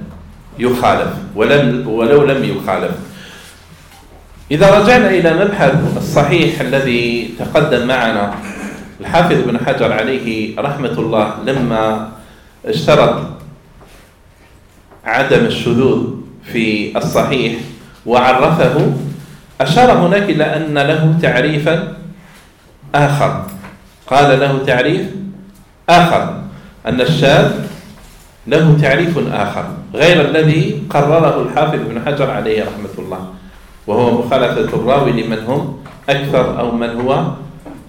يخالف ولم ولو لم يخالف. إذا رجعنا إلى مبحث الصحيح الذي تقدم معنا الحافظ بن حجر عليه رحمة الله لما اشترط عدم الشذوذ في الصحيح وعرفه أشار هناك إلى أن له تعريفا آخر. قال له تعريف آخر أن الشاذ له تعريف آخر غير الذي قرره الحافظ بن حجر عليه رحمة الله. وهو مخالفة الراوي لمن هم أكثر أو من هو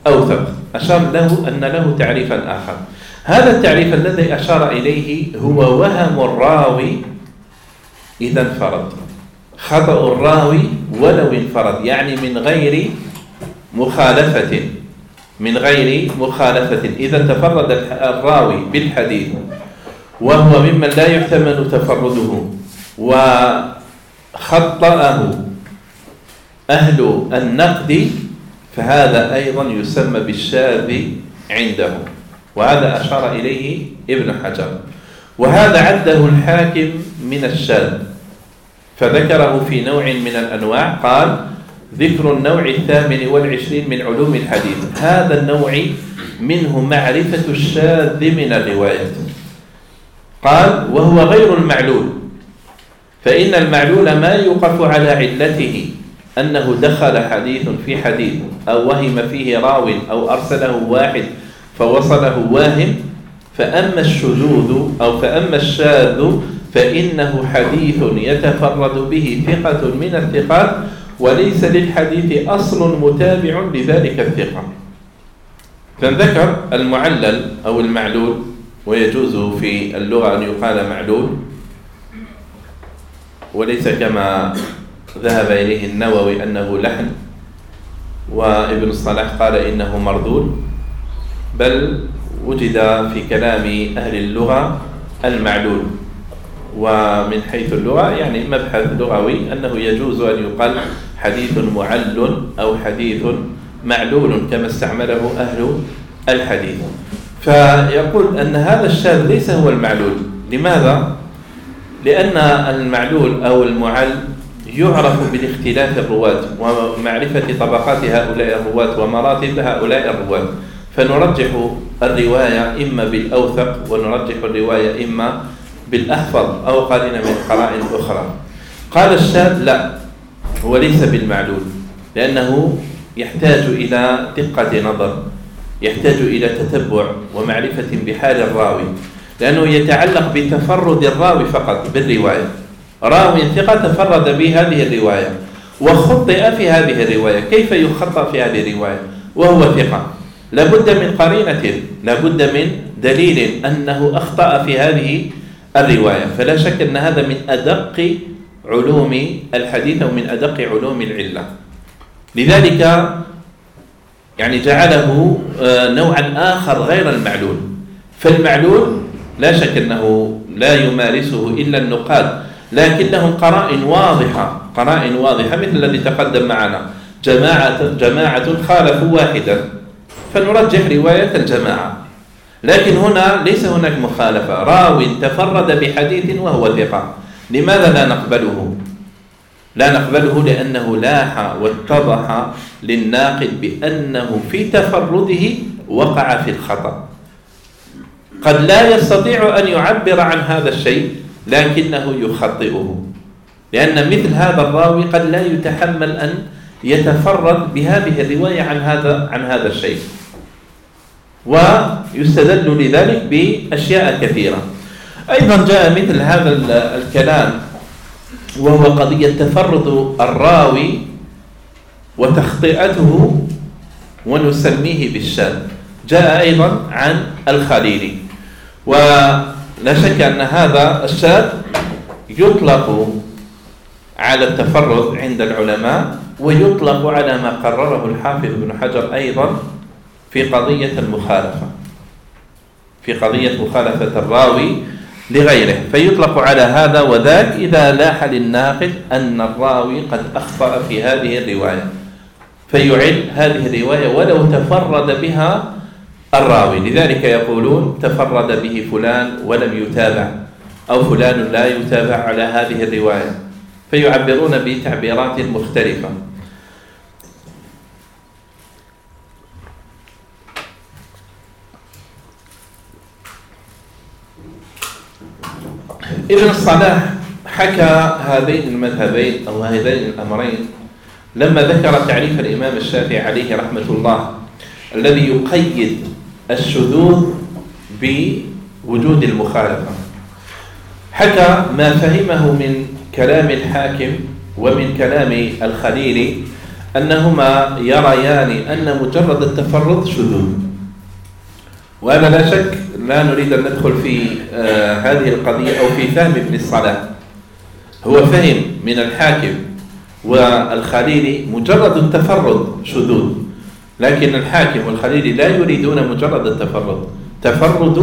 أوثق. أشار له أن له تعريفا آخر. هذا التعريف الذي أشار إليه هو وهم الراوي إذا انفرد. خطأ الراوي ولو انفرد يعني من غير مخالفة. من غير مخالفة. إذا تفرد الراوي بالحديث وهو ممن لا يحتمل تفرده وخطأه أهل النقد فهذا أيضا يسمى بالشاذ عندهم وهذا أشار إليه ابن حجر. وهذا عده الحاكم من الشاذ فذكره في نوع من الأنواع قال ذكر النوع الثامن والعشرين من علوم الحديث. هذا النوع منه معرفة الشاذ من الرواية. قال وهو غير المعلول. فإن المعلول ما يوقف على علته. أنه دخل حديث في حديث أو وهم فيه راو أو أرسله واحد فوصله واهم فأما الشذوذ أو فأما الشاذ فإنه حديث يتفرد به ثقة من الثقات وليس للحديث أصل متابع لذلك الثقة. فذكر المعلل أو المعلول ويجوز في اللغة أن يقال معلول وليس كما ذهب إليه النووي أنه لحن وابن الصلاح قال إنه مردود بل وجد في كلام أهل اللغة المعلول ومن حيث اللغة يعني مبحث لغوي أنه يجوز أن يقال حديث معل أو حديث معلول كما استعمله أهل الحديث فيقول أن هذا الشاذ ليس هو المعلول لماذا؟ لأن المعلول أو المعل يعرف بالاختلاف الرواة ومعرفة طبقات هؤلاء الرواة ومراتب هؤلاء الرواة. فنرجح الرواية إما بالأوثق ونرجح الرواية إما بالأحفظ أو قارنة من قرائن أخرى. قال الشاذ لا هو ليس بالمعلول لأنه يحتاج إلى دقة نظر يحتاج إلى تتبع ومعرفة بحال الراوي لأنه يتعلق بتفرد الراوي فقط بالرواية. راوي ثقة تفرد بهذه الرواية وخطئ في هذه الرواية. كيف يخطأ في هذه الرواية؟ وهو ثقة. لابد من قرينة لابد من دليل أنه أخطأ في هذه الرواية. فلا شك أن هذا من أدق علوم الحديث أو من أدق علوم العلة. لذلك يعني جعله آه، نوعا آخر غير المعلول. فالمعلول لا شك أنه لا يمارسه إلا النقاد. لكن لهم قرائن واضحة قرائن واضحة مثل الذي تقدم معنا. جماعة جماعة خالفوا واحدا. فنرجح رواية الجماعة. لكن هنا ليس هناك مخالفة. راو تفرد بحديث وهو ثقة. لماذا لا نقبله؟ لا نقبله لأنه لاح واتضح للناقد بأنه في تفرده وقع في الخطأ. قد لا يستطيع أن يعبر عن هذا الشيء لكنه يخطئه. لأن مثل هذا الراوي قد لا يتحمل أن يتفرد بهذه الرواية عن هذا عن هذا الشيء. ويستدل لذلك بأشياء كثيرة. أيضا جاء مثل هذا الكلام وهو قضية تفرد الراوي وتخطئته ونسميه بالشاذ. جاء أيضا عن الخليلي. ولا شك أن هذا الشاذ يطلق على التفرد عند العلماء ويطلق على ما قرره الحافظ ابن حجر أيضا في قضية المخالفة في قضية مخالفة الراوي لغيره فيطلق على هذا وذاك إذا لاح للناقد أن الراوي قد أخطأ في هذه الرواية فيعل هذه الرواية ولو تفرد بها الراوي. لذلك يقولون تفرد به فلان ولم يتابع أو فلان لا يتابع على هذه الرواية. فيعبرون بتعبيرات مختلفة. ابن الصلاح حكى هذين المذهبين أو هذين الأمرين لما ذكر تعريف الإمام الشافعي عليه رحمة الله الذي يقيد الشذوذ بوجود المخالفة. حكى ما فهمه من كلام الحاكم ومن كلام الخليل أنهما يريان أن مجرد التفرد شذوذ. وهذا لا شك لا نريد أن ندخل في آه هذه القضية أو في فهم ابن الصلاح. هو فهم من الحاكم والخليل مجرد التفرد شذوذ. لكن الحاكم والخليل لا يريدون مجرد التفرد. تفرد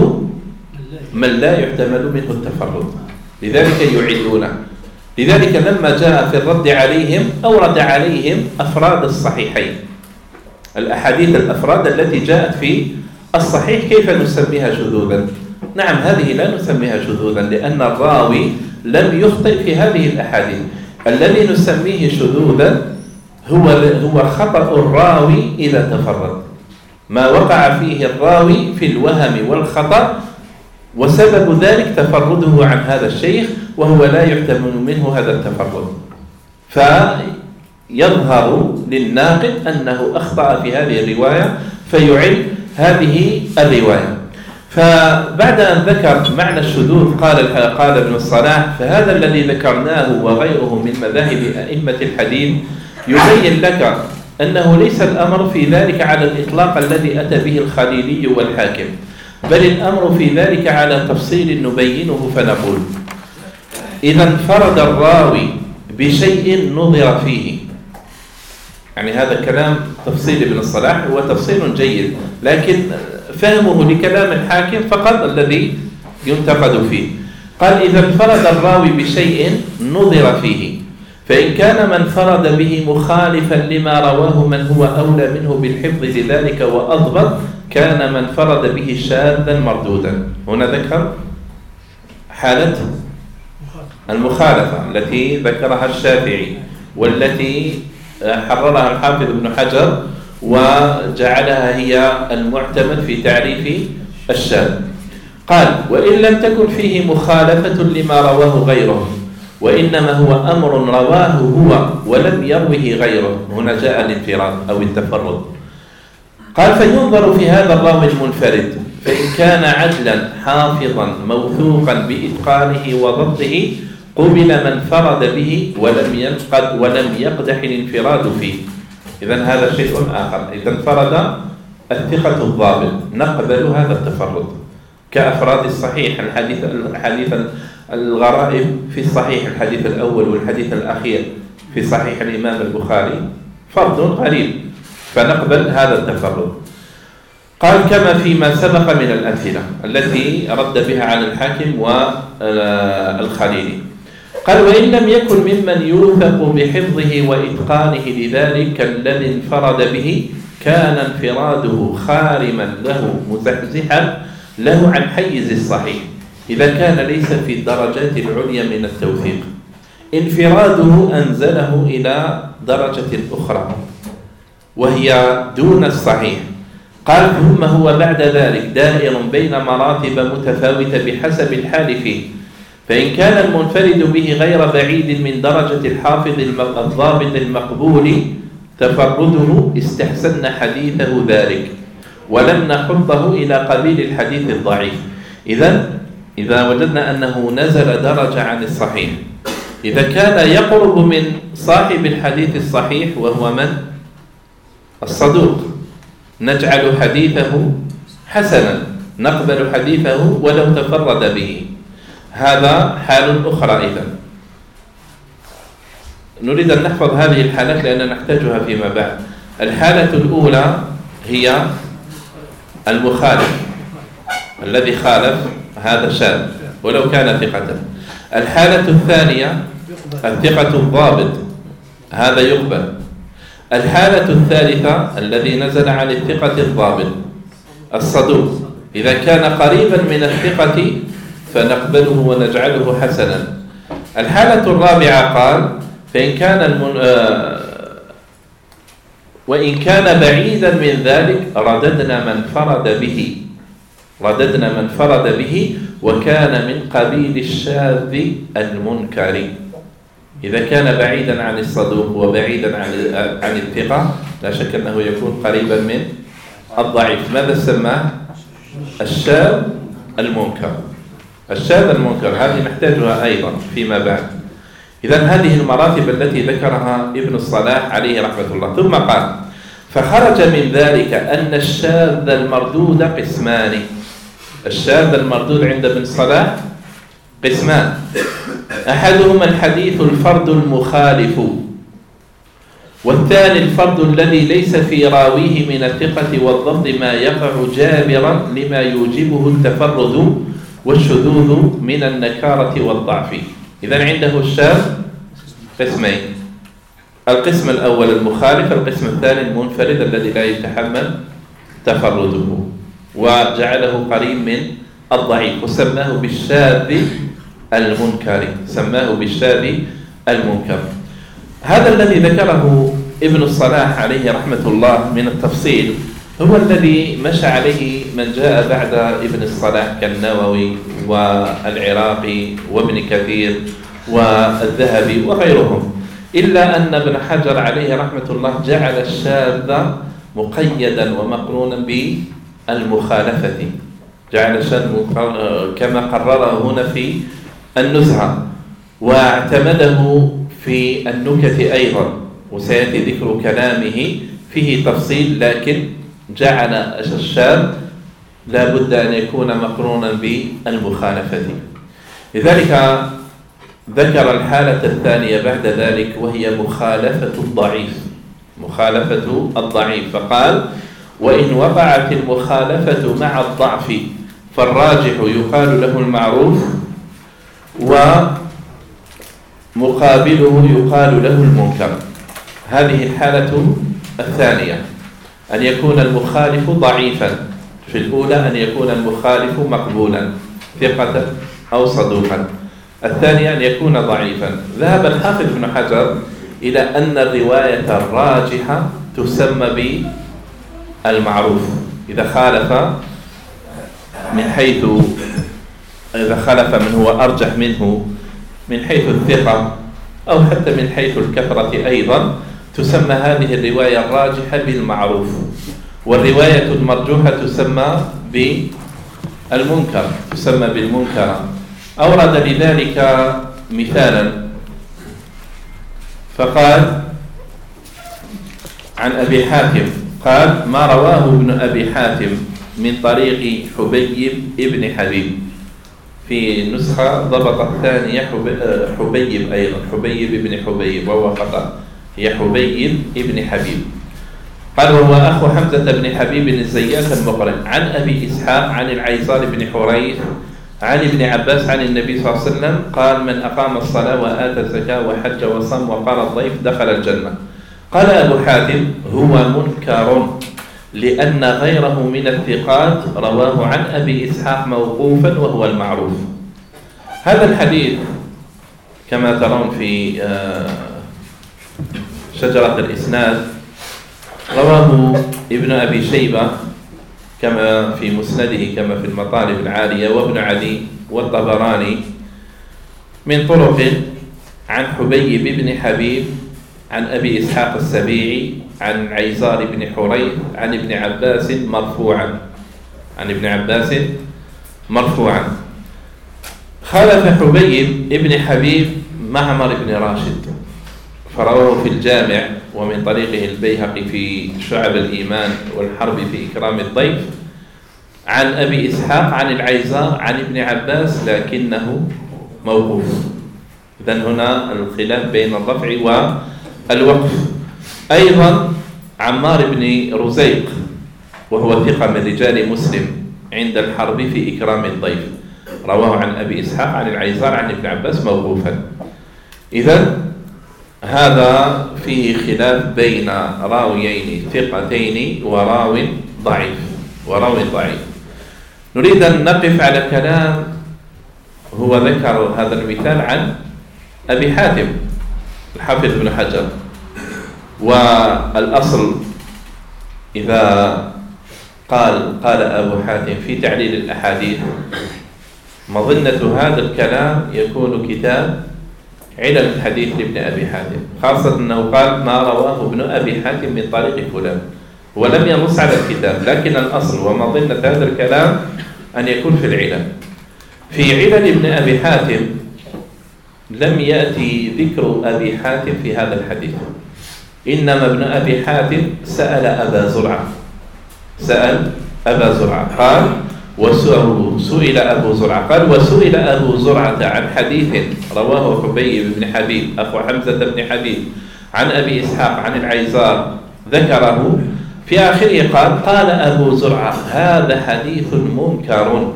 من لا يحتمل منه التفرد. لذلك يعيدونه لذلك لما جاء في الرد عليهم أورد عليهم أفراد الصحيحين. الأحاديث الأفراد التي جاءت في الصحيح كيف نسميها شذوذا نعم هذه لا نسميها شذوذا لأن الراوي لم يخطئ في هذه الأحاديث. الذي نسميه شذوذا هو هو خطأ الراوي إذا تفرد. ما وقع فيه الراوي في الوهم والخطأ وسبب ذلك تفرده عن هذا الشيخ وهو لا يحتمل منه هذا التفرد. فيظهر للناقد أنه أخطأ في هذه الرواية فيعد هذه الرواية. فبعد أن ذكر معنى الشذوذ قال قال ابن الصلاح فهذا الذي ذكرناه وغيره من مذاهب أئمة الحديث يبين لك أنه ليس الأمر في ذلك على الإطلاق الذي أتى به الخليلي والحاكم بل الأمر في ذلك على تفصيل نبينه فنقول إذا انفرد الراوي بشيء نظر فيه. يعني هذا كلام تفصيل ابن الصلاح هو تفصيل جيد لكن فهمه لكلام الحاكم فقط الذي ينتقد فيه. قال إذا انفرد الراوي بشيء نظر فيه. فإن كان من فرد به مخالفا لما رواه من هو أولى منه بالحفظ لذلك وأضبط كان من فرد به شاذا مردودا. هنا ذكر حالة المخالفة التي ذكرها الشافعي والتي حررها الحافظ ابن حجر وجعلها هي المعتمد في تعريف الشاذ. قال وإن لم تكن فيه مخالفة لما رواه غيره. وإنما هو أمر رواه هو ولم يروه غيره. هنا جاء الانفراد أو التفرد. قال فينظر في هذا الراوي المنفرد فإن كان عدلا حافظا موثوقا بإتقانه وضبطه قبل من فرد به ولم ينقد ولم يقدح الانفراد فيه. إذا هذا شيء آخر. إذا انفرد الثقة الضابط نقبل هذا التفرد. كأفراد الصحيح الحديث الحديث الغرائب في الصحيح الحديث الأول والحديث الأخير في صحيح الإمام البخاري. فرد غريب فنقبل هذا التفرد. قال كما فيما سبق من الأمثلة التي رد بها على الحاكم والخليلي قال وإن لم يكن ممن يوثق بحفظه وإتقانه لذلك الذي انفرد به كان انفراده خارما له مزحزحا له عن حيز الصحيح. إذا كان ليس في الدرجات العليا من التوثيق. انفراده أنزله إلى درجة أخرى وهي دون الصحيح. قال ثم هو بعد ذلك دائر بين مراتب متفاوتة بحسب الحال فيه. فإن كان المنفرد به غير بعيد من درجة الحافظ الضابط المقبول تفرده استحسن حديثه ذلك ولم نحطه إلى قبيل الحديث الضعيف. إذا إذا وجدنا أنه نزل درجة عن الصحيح. إذا كان يقرب من صاحب الحديث الصحيح وهو من؟ الصدوق. نجعل حديثه حسنا نقبل حديثه ولو تفرد به. هذا حال أخرى إذا. نريد أن نحفظ هذه الحالات لأننا نحتاجها فيما بعد. الحالة الأولى هي المخالف الذي خالف هذا شاذ ولو كان ثقة. الحالة الثانية الثقة الضابط. هذا يقبل. الحالة الثالثة الذي نزل عن الثقة الضابط الصدوق. إذا كان قريبا من الثقة فنقبله ونجعله حسنا. الحالة الرابعة قال فإن كان المن... آه، وإن كان بعيدا من ذلك رددنا من فرد به. رددنا من فرد به وكان من قبيل الشاذ المنكر. إذا كان بعيدا عن الصدوق وبعيدا عن عن الثقة لا شك أنه يكون قريبا من الضعيف. ماذا سماه الشاذ المنكر. الشاذ المنكر هذه نحتاجها أيضا فيما بعد. إذا هذه المراتب التي ذكرها ابن الصلاح عليه رحمة الله. ثم قال فخرج من ذلك أن الشاذ المردود قسمان. الشاذ المردود عند ابن الصلاح قسمان. أحدهما الحديث الفرد المخالف والثاني الفرد الذي ليس في راويه من الثقة والضبط ما يقع جابرا لما يوجبه التفرد والشذوذ من النكارة والضعف. إذا عنده الشاذ قسمين. القسم الأول المخالف القسم الثاني المنفرد الذي لا يتحمل تفرده. وجعله قريب من الضعيف وسماه بالشاذ المنكر سماه بالشاذ المنكر. هذا الذي ذكره ابن الصلاح عليه رحمة الله من التفصيل هو الذي مشى عليه من جاء بعد ابن الصلاح كالنووي والعراقي وابن كثير والذهبي وغيرهم إلا أن ابن حجر عليه رحمة الله جعل الشاذ مقيدا ومقرونا بالمخالفة جعل الشاذ كما قرره هنا في النزهة واعتمده في النكت أيضا وسيأتي ذكر كلامه فيه تفصيل لكن جعل الشاذ لا بد أن يكون مقرونا بالمخالفة. لذلك ذكر الحالة الثانية بعد ذلك وهي مخالفة الضعيف. مخالفة الضعيف فقال وإن وقعت المخالفة مع الضعف فالراجح يقال له المعروف ومقابله يقال له المنكر. هذه الحالة الثانية أن يكون المخالف ضعيفا. في الأولى أن يكون المخالف مقبولا ثقة أو صدوقا. الثانية أن يكون ضعيفا. ذهب الحافظ بن حجر إلى أن الرواية الراجحة تسمى بالمعروف إذا خالف من حيث إذا خالف من هو أرجح منه من حيث الثقة أو حتى من حيث الكثرة أيضا تسمى هذه الرواية الراجحة بالمعروف. والرواية المرجوحة تسمى بالمنكر تسمى بالمنكر. أورد لذلك مثالا. فقال عن أبي حاتم قال ما رواه ابن أبي حاتم من طريق حبيب ابن حبيب. في نسخة ضبط الثانية حبيب أيضا حبيب ابن حبيب وهو خطأ هي حبيب ابن حبيب. قال وهو أخو حمزة بن حبيب الزيات المقرن عن أبي إسحاق عن العيصار بن حريث عن ابن عباس عن النبي صلى الله عليه وسلم قال من أقام الصلاة وآتى الزكاة وحج وصم وقال الضيف دخل الجنة قال أبو حاتم هو منكر لأن غيره من الثقات رواه عن أبي إسحاق موقوفا وهو المعروف. هذا الحديث كما ترون في آه، شجرة الإسناد رواه ابن أبي شيبة كما في مسنده كما في المطالب العالية وابن عدي والطبراني من طرق عن حبيب بن حبيب عن أبي إسحاق السبيعي عن عيزار بن حريث عن ابن عباس مرفوعا. عن ابن عباس مرفوعا. خالف حبيب ابن حبيب معمر بن راشد. فرواه في الجامع ومن طريقه البيهقي في شعب الإيمان والحرب في إكرام الضيف. عن أبي إسحاق عن العيزار عن ابن عباس لكنه موقوف. إذا هنا الخلاف بين الرفع والوقف أيضا عمار بن رزيق وهو ثقة من رجال مسلم عند الحرب في إكرام الضيف. رواه عن أبي إسحاق عن العيزار عن ابن عباس موقوفا. إذا هذا فيه خلاف بين راويين ثقتين وراو ضعيف وراو ضعيف. نريد أن نقف على كلام هو ذكر هذا المثال عن أبي حاتم. الحافظ بن حجر. والأصل إذا قال قال أبو حاتم في تعليل الأحاديث مظنة هذا الكلام يكون كتاب علل الحديث لابن أبي حاتم خاصة أنه قال ما رواه ابن أبي حاتم من طريق فلان ولم ينص على الكتاب لكن الأصل ومظنة هذا الكلام أن يكون في العلل في علل ابن أبي حاتم لم يأتي ذكر أبي حاتم في هذا الحديث. إنما ابن أبي حاتم سأل أبا زرعة. سأل أبا زرعة. قال وسئل أبو زرعة. قال وسئل أبو زرعة عن حديث رواه حبيب بن حبيب أخو حمزة بن حبيب عن أبي إسحاق عن العيزار ذكره. في آخره قال قال أبو زرعة هذا حديث منكر.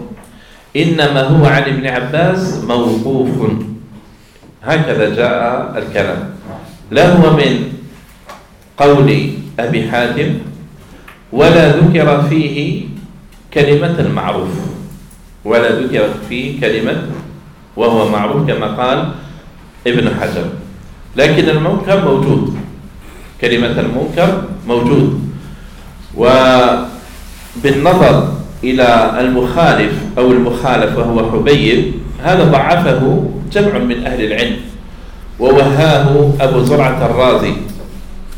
إنما هو عن ابن عباس موقوف. هكذا جاء الكلام. لا هو من قول أبي حاتم ولا ذكر فيه كلمة المعروف. ولا ذكر فيه كلمة وهو معروف كما قال ابن حجر. لكن المنكر موجود. كلمة المنكر موجود. وبالنظر إلى المخالف أو المخالف وهو حبيب هذا ضعفه جمع من أهل العلم ووهاه أبو زرعة الرازي.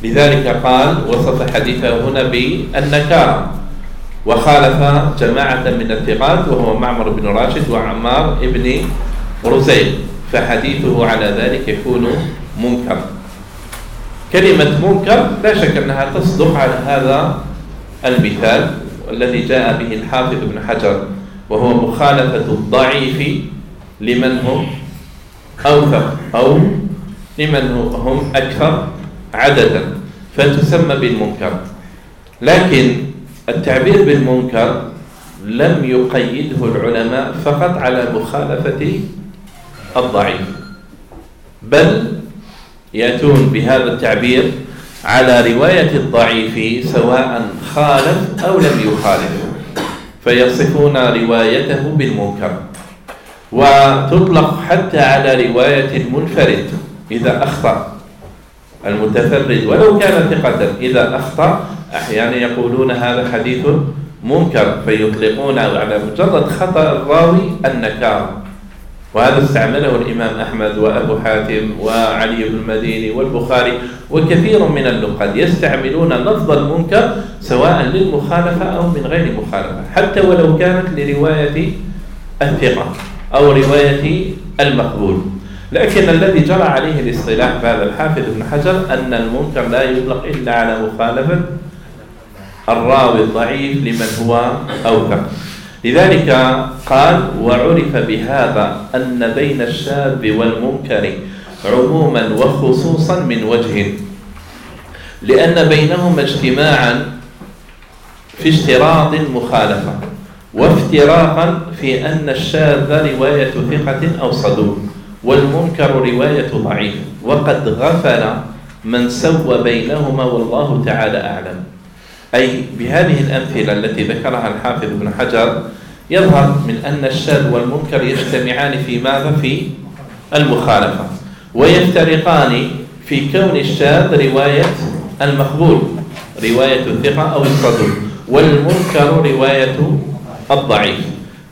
لذلك قال وصف حديثه هنا بالنكارة وخالف جماعة من الثقات وهو معمر بن راشد وعمار بن رزيق. فحديثه على ذلك يكون منكر. كلمة منكر لا شك أنها تصدق على هذا المثال الذي جاء به الحافظ ابن حجر وهو مخالفة الضعيف لمن هم أوثق أو لمن هم أكثر عددا فتسمى بالمنكر. لكن التعبير بالمنكر لم يقيده العلماء فقط على مخالفة الضعيف بل يأتون بهذا التعبير على رواية الضعيف سواء خالف أو لم يخالف فيصفون روايته بالمنكر. وتطلق حتى على رواية المنفرد إذا أخطأ المتفرد. ولو كان ثقة إذا أخطأ أحيانا يقولون هذا حديث منكر فيطلقون على مجرد خطأ الراوي النكار. وهذا استعمله الإمام أحمد وأبو حاتم وعلي بن المديني والبخاري وكثير من النقاد يستعملون لفظ المنكر سواء للمخالفة أو من غير مخالفة حتى ولو كانت لرواية الثقة. أو رواية المقبول. لكن الذي جرى عليه الاصطلاح بهذا الحافظ ابن حجر أن المنكر لا يطلق إلا على مخالفة الراوي الضعيف لمن هو أوثق. لذلك قال وعرف بهذا أن بين الشاذ والمنكر عموما وخصوصا من وجه لأن بينهما اجتماعا في اشتراط المخالفة وافتراقا في أن الشاذ رواية ثقة أو صدوق والمنكر رواية ضعيف. وقد غفل من سوى بينهما والله تعالى أعلم. أي بهذه الأمثلة التي ذكرها الحافظ ابن حجر يظهر من أن الشاذ والمنكر يجتمعان في ماذا؟ في المخالفة. ويفترقان في كون الشاذ رواية المقبول رواية الثقة أو الصدوق. والمنكر رواية الضعيف.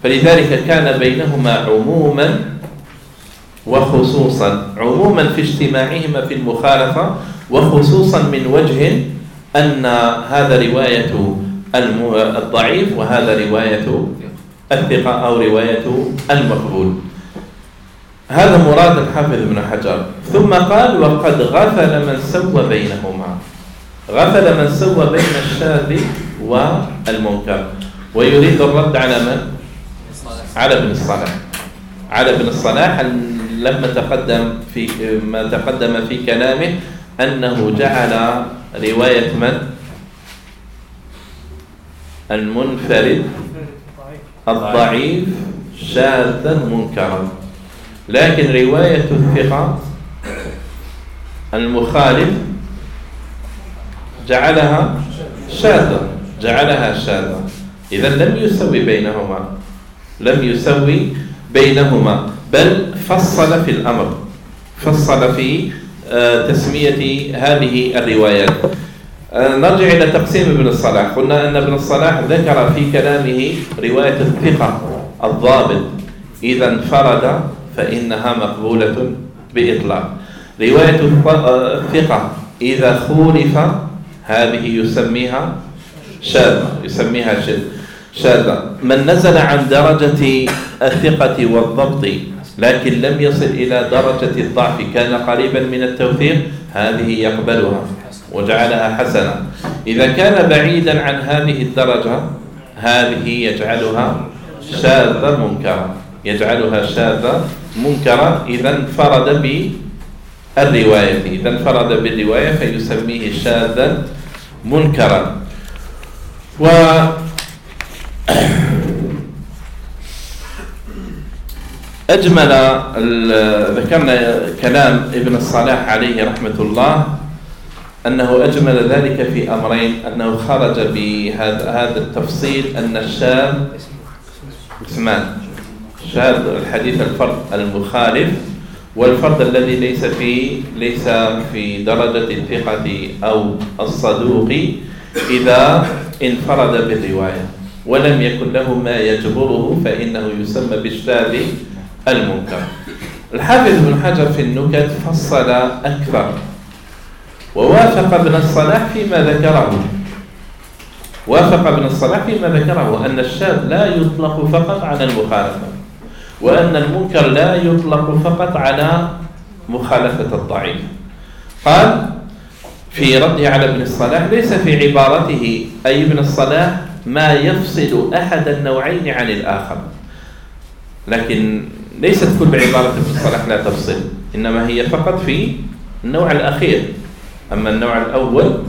فلذلك كان بينهما عموما وخصوصا عموما في اجتماعهما في المخالفة وخصوصا من وجه أن هذا رواية الضعيف وهذا رواية الثقة أو رواية المقبول. هذا مراد الحافظ ابن حجر. ثم قال وقد غفل من سوى بينهما. غفل من سوى بين الشاذ والمنكر. ويريد الرد على من؟ على ابن الصلاح على ابن الصلاح لما تقدم في ما تقدم في كلامه أنه جعل رواية من؟ المنفرد الضعيف شاذا منكرا لكن رواية الثقة المخالف جعلها شاذة جعلها شاذة إذا لم يسوي بينهما لم يسوي بينهما بل فصل في الأمر فصل في آه، تسمية هذه الروايات. آه، نرجع إلى تقسيم ابن الصلاح. قلنا أن ابن الصلاح ذكر في كلامه رواية الثقة الضابط. إذا انفرد فإنها مقبولة بإطلاق. رواية الثقة إذا خولف هذه يسميها شاذة يسميها شاذة من نزل عن درجة الثقة والضبط لكن لم يصل إلى درجة الضعف كان قريبا من التوثيق هذه يقبلها وجعلها حسنة. إذا كان بعيدا عن هذه الدرجة هذه يجعلها شاذة منكرة. يجعلها شاذة منكرة إذا انفرد بالرواية. إذا انفرد بالرواية فيسميه شاذا منكرا. و [COUGHS] أجمل ذكرنا كلام ابن الصلاح عليه رحمة الله أنه أجمل ذلك في أمرين أنه خرج بهذا هذا التفصيل أن الشاذ اسمان شاذ الحديث الفرد المخالف والفرد الذي ليس في ليس في درجة الثقة أو الصدوق إذا انفرد بالرواية. ولم يكن له ما يجبره فإنه يسمى بالشاذ المنكر. الحافظ ابن حجر في النكت فصل أكثر ووافق ابن الصلاح فيما ذكره. وافق ابن الصلاح فيما ذكره أن الشاذ لا يطلق فقط على المخالفة وأن المنكر لا يطلق فقط على مخالفة الضعيف. قال في رده على ابن الصلاح ليس في عبارته أي ابن الصلاح ما يفصل أحد النوعين عن الآخر. لكن ليست كل عبارة ابن الصلاح لا تفصل إنما هي فقط في النوع الأخير. أما النوع الأول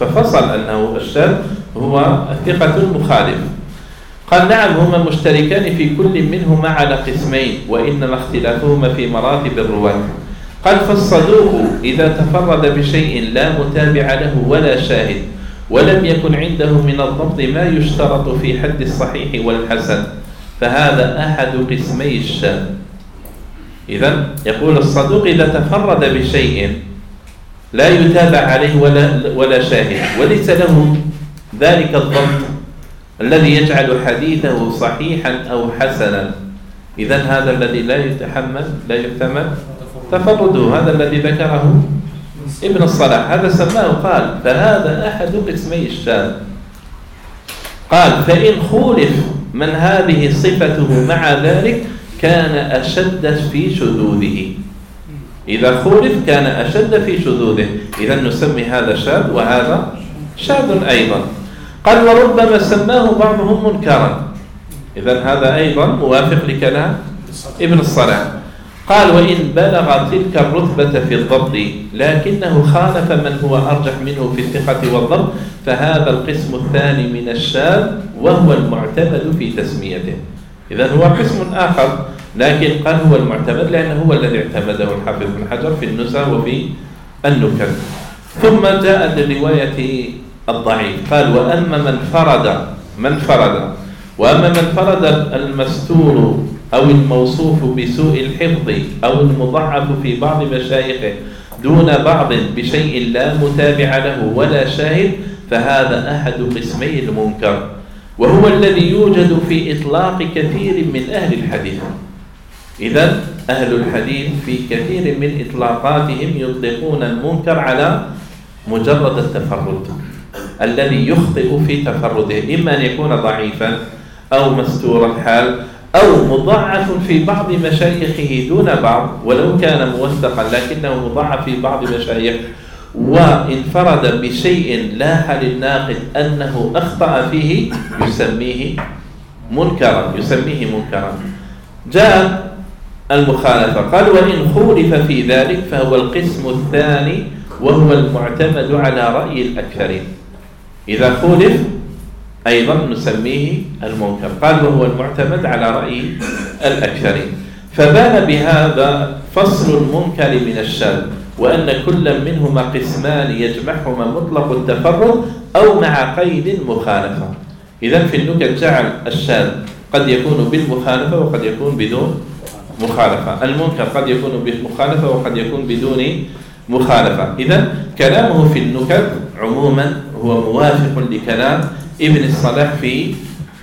ففصل أنه الشاذ هو الثقة المخالف. قال نعم هما مشتركان في كل منهما على قسمين وإنما اختلافهما في مراتب الرواة. قال فالصدوق إذا تفرد بشيء لا متابع له ولا شاهد ولم يكن عنده من الضبط ما يشترط في حد الصحيح والحسن فهذا أحد قسمي الشاذ إذا يقول الصدوق إذا تفرد بشيء لا يتابع عليه ولا ولا شاهد وليس له ذلك الضبط الذي يجعل حديثه صحيحا أو حسنا. إذا هذا الذي لا يتحمل لا يحتمل تفرده هذا الذي ذكره ابن الصلاح هذا سماه قال فهذا أحد قسمي الشاذ قال فإن خولف من هذه صفته مع ذلك كان أشد في شذوذه. إذا خولف كان أشد في شذوذه. إذا نسمي هذا شاذ وهذا شاذ أيضا. قال وربما سماه بعضهم منكرا. إذا هذا أيضا موافق لكلام ابن الصلاح. قال وإن بلغ تلك الرتبة في الضبط لكنه خالف من هو أرجح منه في الثقة والضبط فهذا القسم الثاني من الشاذ وهو المعتمد في تسميته. إذا هو قسم آخر لكن قال هو المعتمد لأنه هو الذي اعتمده الحافظ بن حجر في النزهة وفي النكت. ثم جاء للرواية الضعيف قال وأما من فرد من فرد؟ وأما من فرد المستور أو الموصوف بسوء الحفظ أو المضعف في بعض مشايخه دون بعض بشيء لا متابع له ولا شاهد فهذا أحد قسمي المنكر. وهو الذي يوجد في إطلاق كثير من أهل الحديث. إذا أهل الحديث في كثير من إطلاقاتهم يطلقون المنكر على مجرد التفرد الذي يخطئ في تفرده إما أن يكون ضعيفا أو مستور الحال أو مضاعف في بعض مشايخه دون بعض ولو كان موثقا لكنه مضاعف في بعض مشايخ. وانفرد بشيء لاح للناقد أنه أخطأ فيه يسميه منكرا يسميه منكرا. جاء المخالفة قال وإن خولف في ذلك فهو القسم الثاني وهو المعتمد على رأي الأكثرين. إذا خولف أيضا نسميه المنكر. قال وهو المعتمد على رأي الأكثرين. فبان بهذا فصل المنكر من الشاذ وأن كل منهما قسمان يجمعهما مطلق التفرد أو مع قيد المخالفة إذا في النكت جعل الشاذ قد يكون بالمخالفة وقد يكون بدون مخالفة. المنكر قد يكون بالمخالفة وقد يكون بدون مخالفة. إذا كلامه في النكت عموما هو موافق لكلام ابن الصلاح في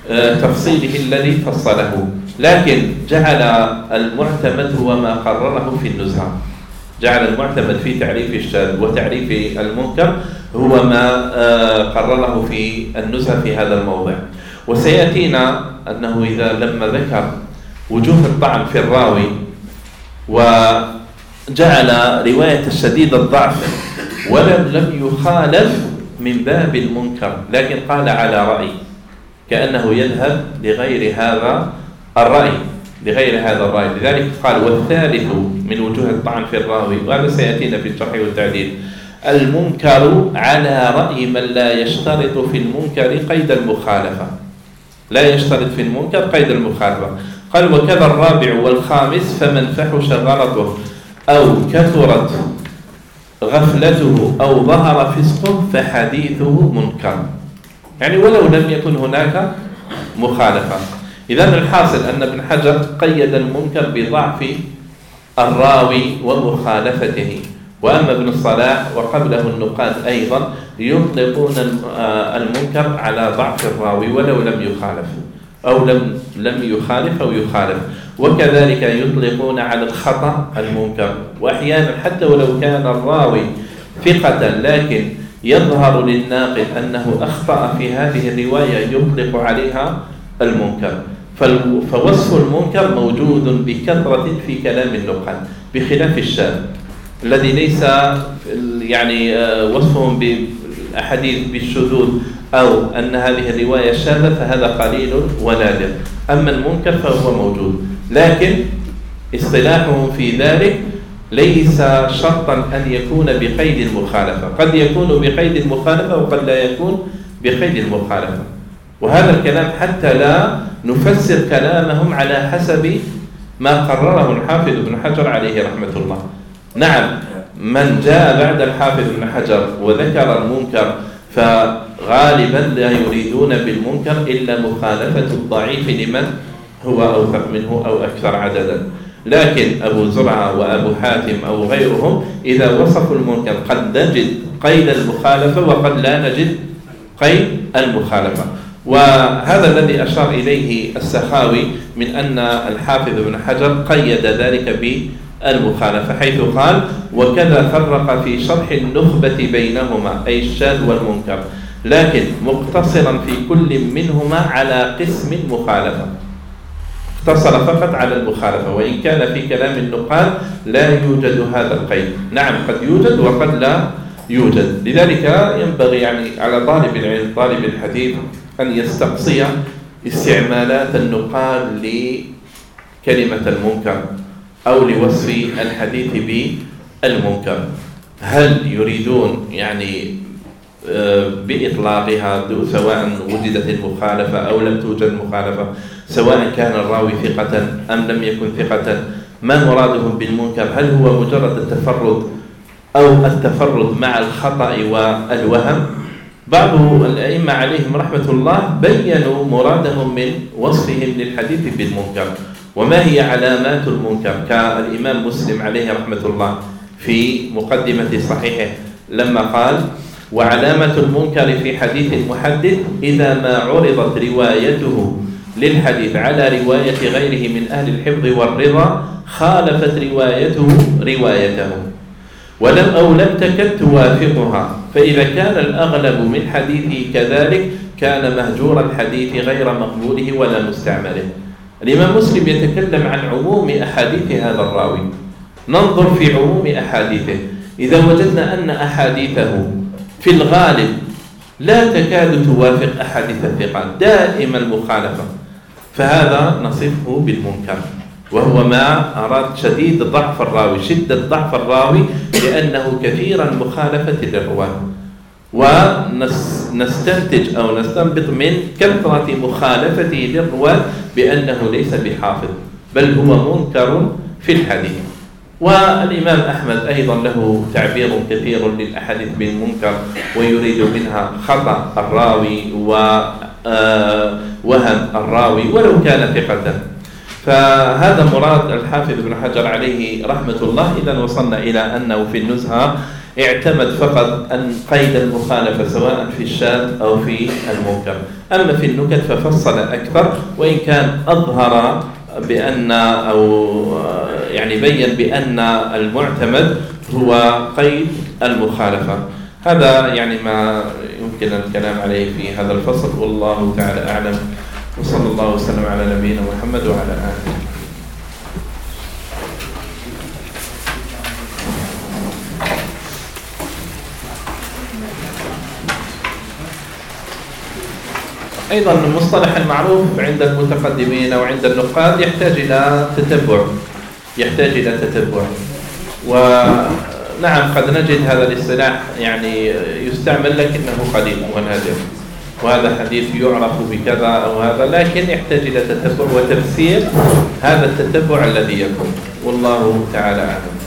آه، تفصيله الذي فصله. لكن جعل المعتمد هو ما قرره في النزهة. جعل المعتمد في تعريف الشاذ وتعريف المنكر هو ما آه، قرره في النزهة في هذا الموضع. وسيأتينا أنه إذا لما ذكر وجوه الطعن في الراوي وجعل رواية الشديد الضعف ولم لم يخالف من باب المنكر لكن قال على رأي كأنه يذهب لغير هذا الرأي لغير هذا الرأي. لذلك قال والثالث من وجوه الطعن في الراوي وهذا سيأتينا في الشرح والتعديل المنكر على رأي من لا يشترط في المنكر قيد المخالفة. لا يشترط في المنكر قيد المخالفة. قال وكذا الرابع والخامس فمن فحش غلطه أو كثرت غفلته أو ظهر فسقه فحديثه منكر. يعني ولو لم يكن هناك مخالفة. إذا الحاصل أن ابن حجر قيد المنكر بضعف الراوي ومخالفته وأما ابن الصلاح وقبله النقاد أيضا يطلقون آه، المنكر على ضعف الراوي ولو لم يخالف أو لم لم يخالف أو يخالف. وكذلك يطلقون على الخطأ المنكر وأحيانا حتى ولو كان الراوي ثقة لكن يظهر للناقل أنه أخطأ في هذه الرواية يطلق عليها المنكر. فوصف المنكر موجود بكثرة في كلام النقاد بخلاف الشاذ الذي ليس يعني آه، وصفهم بالأحاديث بالشذوذ أو أن هذه الرواية شاذة فهذا قليل ونادر أما المنكر فهو موجود. لكن اصطلاحهم في ذلك ليس شرطا أن يكون بقيد المخالفة. قد يكون بقيد المخالفة وقد لا يكون بقيد المخالفة. وهذا الكلام حتى لا نفسر كلامهم على حسب ما قرره الحافظ ابن حجر عليه رحمة الله. نعم من جاء بعد الحافظ ابن حجر وذكر المنكر فغالبا لا يريدون بالمنكر إلا مخالفة الضعيف لمن هو أوثق منه أو أكثر عددا. لكن أبو زرعة وأبو حاتم أو غيرهم إذا وصفوا المنكر قد نجد قيد المخالفة وقد لا نجد قيد المخالفة. وهذا الذي أشار إليه السخاوي من أن الحافظ ابن حجر قيد ذلك بالمخالفة حيث قال وكذا فرق في شرح النخبة بينهما أي الشاذ والمنكر لكن مقتصرا في كل منهما على قسم مخالفة اقتصر فقط على المخالفة وإن كان في كلام النقاد لا يوجد هذا القيد. نعم قد يوجد وقد لا يوجد. لذلك ينبغي يعني على طالب العلم طالب الحديث أن يستقصي استعمالات النقاد لكلمة المنكر أو لوصف الحديث بالمنكر. هل يريدون يعني آه، بإطلاقها سواء وجدت المخالفة أو لم توجد المخالفة سواء كان الراوي ثقة أم لم يكن ثقة ما مرادهم بالمنكر؟ هل هو مجرد التفرد أو التفرد مع الخطأ والوهم؟ بعض الأئمة عليهم رحمة الله بينوا مرادهم من وصفهم للحديث بالمنكر. وما هي علامات المنكر؟ كالإمام مسلم عليه رحمة الله في مقدمة صحيحه لما قال وعلامة المنكر في حديث المحدث إذا ما عرضت روايته للحديث على رواية غيره من أهل الحفظ والرضا خالفت روايته روايته. ولم أو لم تكد توافقها. فإذا كان الأغلب من حديثه كذلك كان مهجور الحديث غير مقبوله ولا مستعمله. الإمام مسلم يتكلم عن عموم أحاديث هذا الراوي. ننظر في عموم أحاديثه. إذا وجدنا أن أحاديثه في الغالب لا تكاد توافق أحاديث الثقات دائما مخالفة. فهذا نصفه بالمنكر. وهو ما أراد شديد ضعف الراوي شدة ضعف الراوي لأنه كثير المخالفة للرواة. ونستنتج أو نستنبط من كثرة مخالفته للرواة بأنه ليس بحافظ بل هو منكر في الحديث. والإمام أحمد أيضا له تعبير كثير للأحاديث بالمنكر ويريد منها خطأ الراوي ووهم الراوي ولو كان ثقة. فهذا مراد الحافظ ابن حجر عليه رحمة الله. إذا وصلنا إلى أنه في النزهة اعتمد فقط أن قيد المخالفة سواء في الشاذ أو في المنكر. أما في النكت ففصل أكثر وإن كان أظهر بأن أو يعني بين بأن المعتمد هو قيد المخالفة. هذا يعني ما يمكن الكلام عليه في هذا الفصل. والله تعالى أعلم. وصلى الله وسلم على نبينا محمد وعلى آله. أيضا المصطلح المعروف عند المتقدمين أو عند النقاد يحتاج إلى تتبع. يحتاج إلى تتبع. ونعم قد نجد هذا الاصطلاح يعني يستعمل لكنه قليل ونادر. وهذا حديث يعرف بكذا أو هذا لكن يحتاج إلى تتبع وتفسير هذا التتبع الذي يكون. والله تعالى أعلم.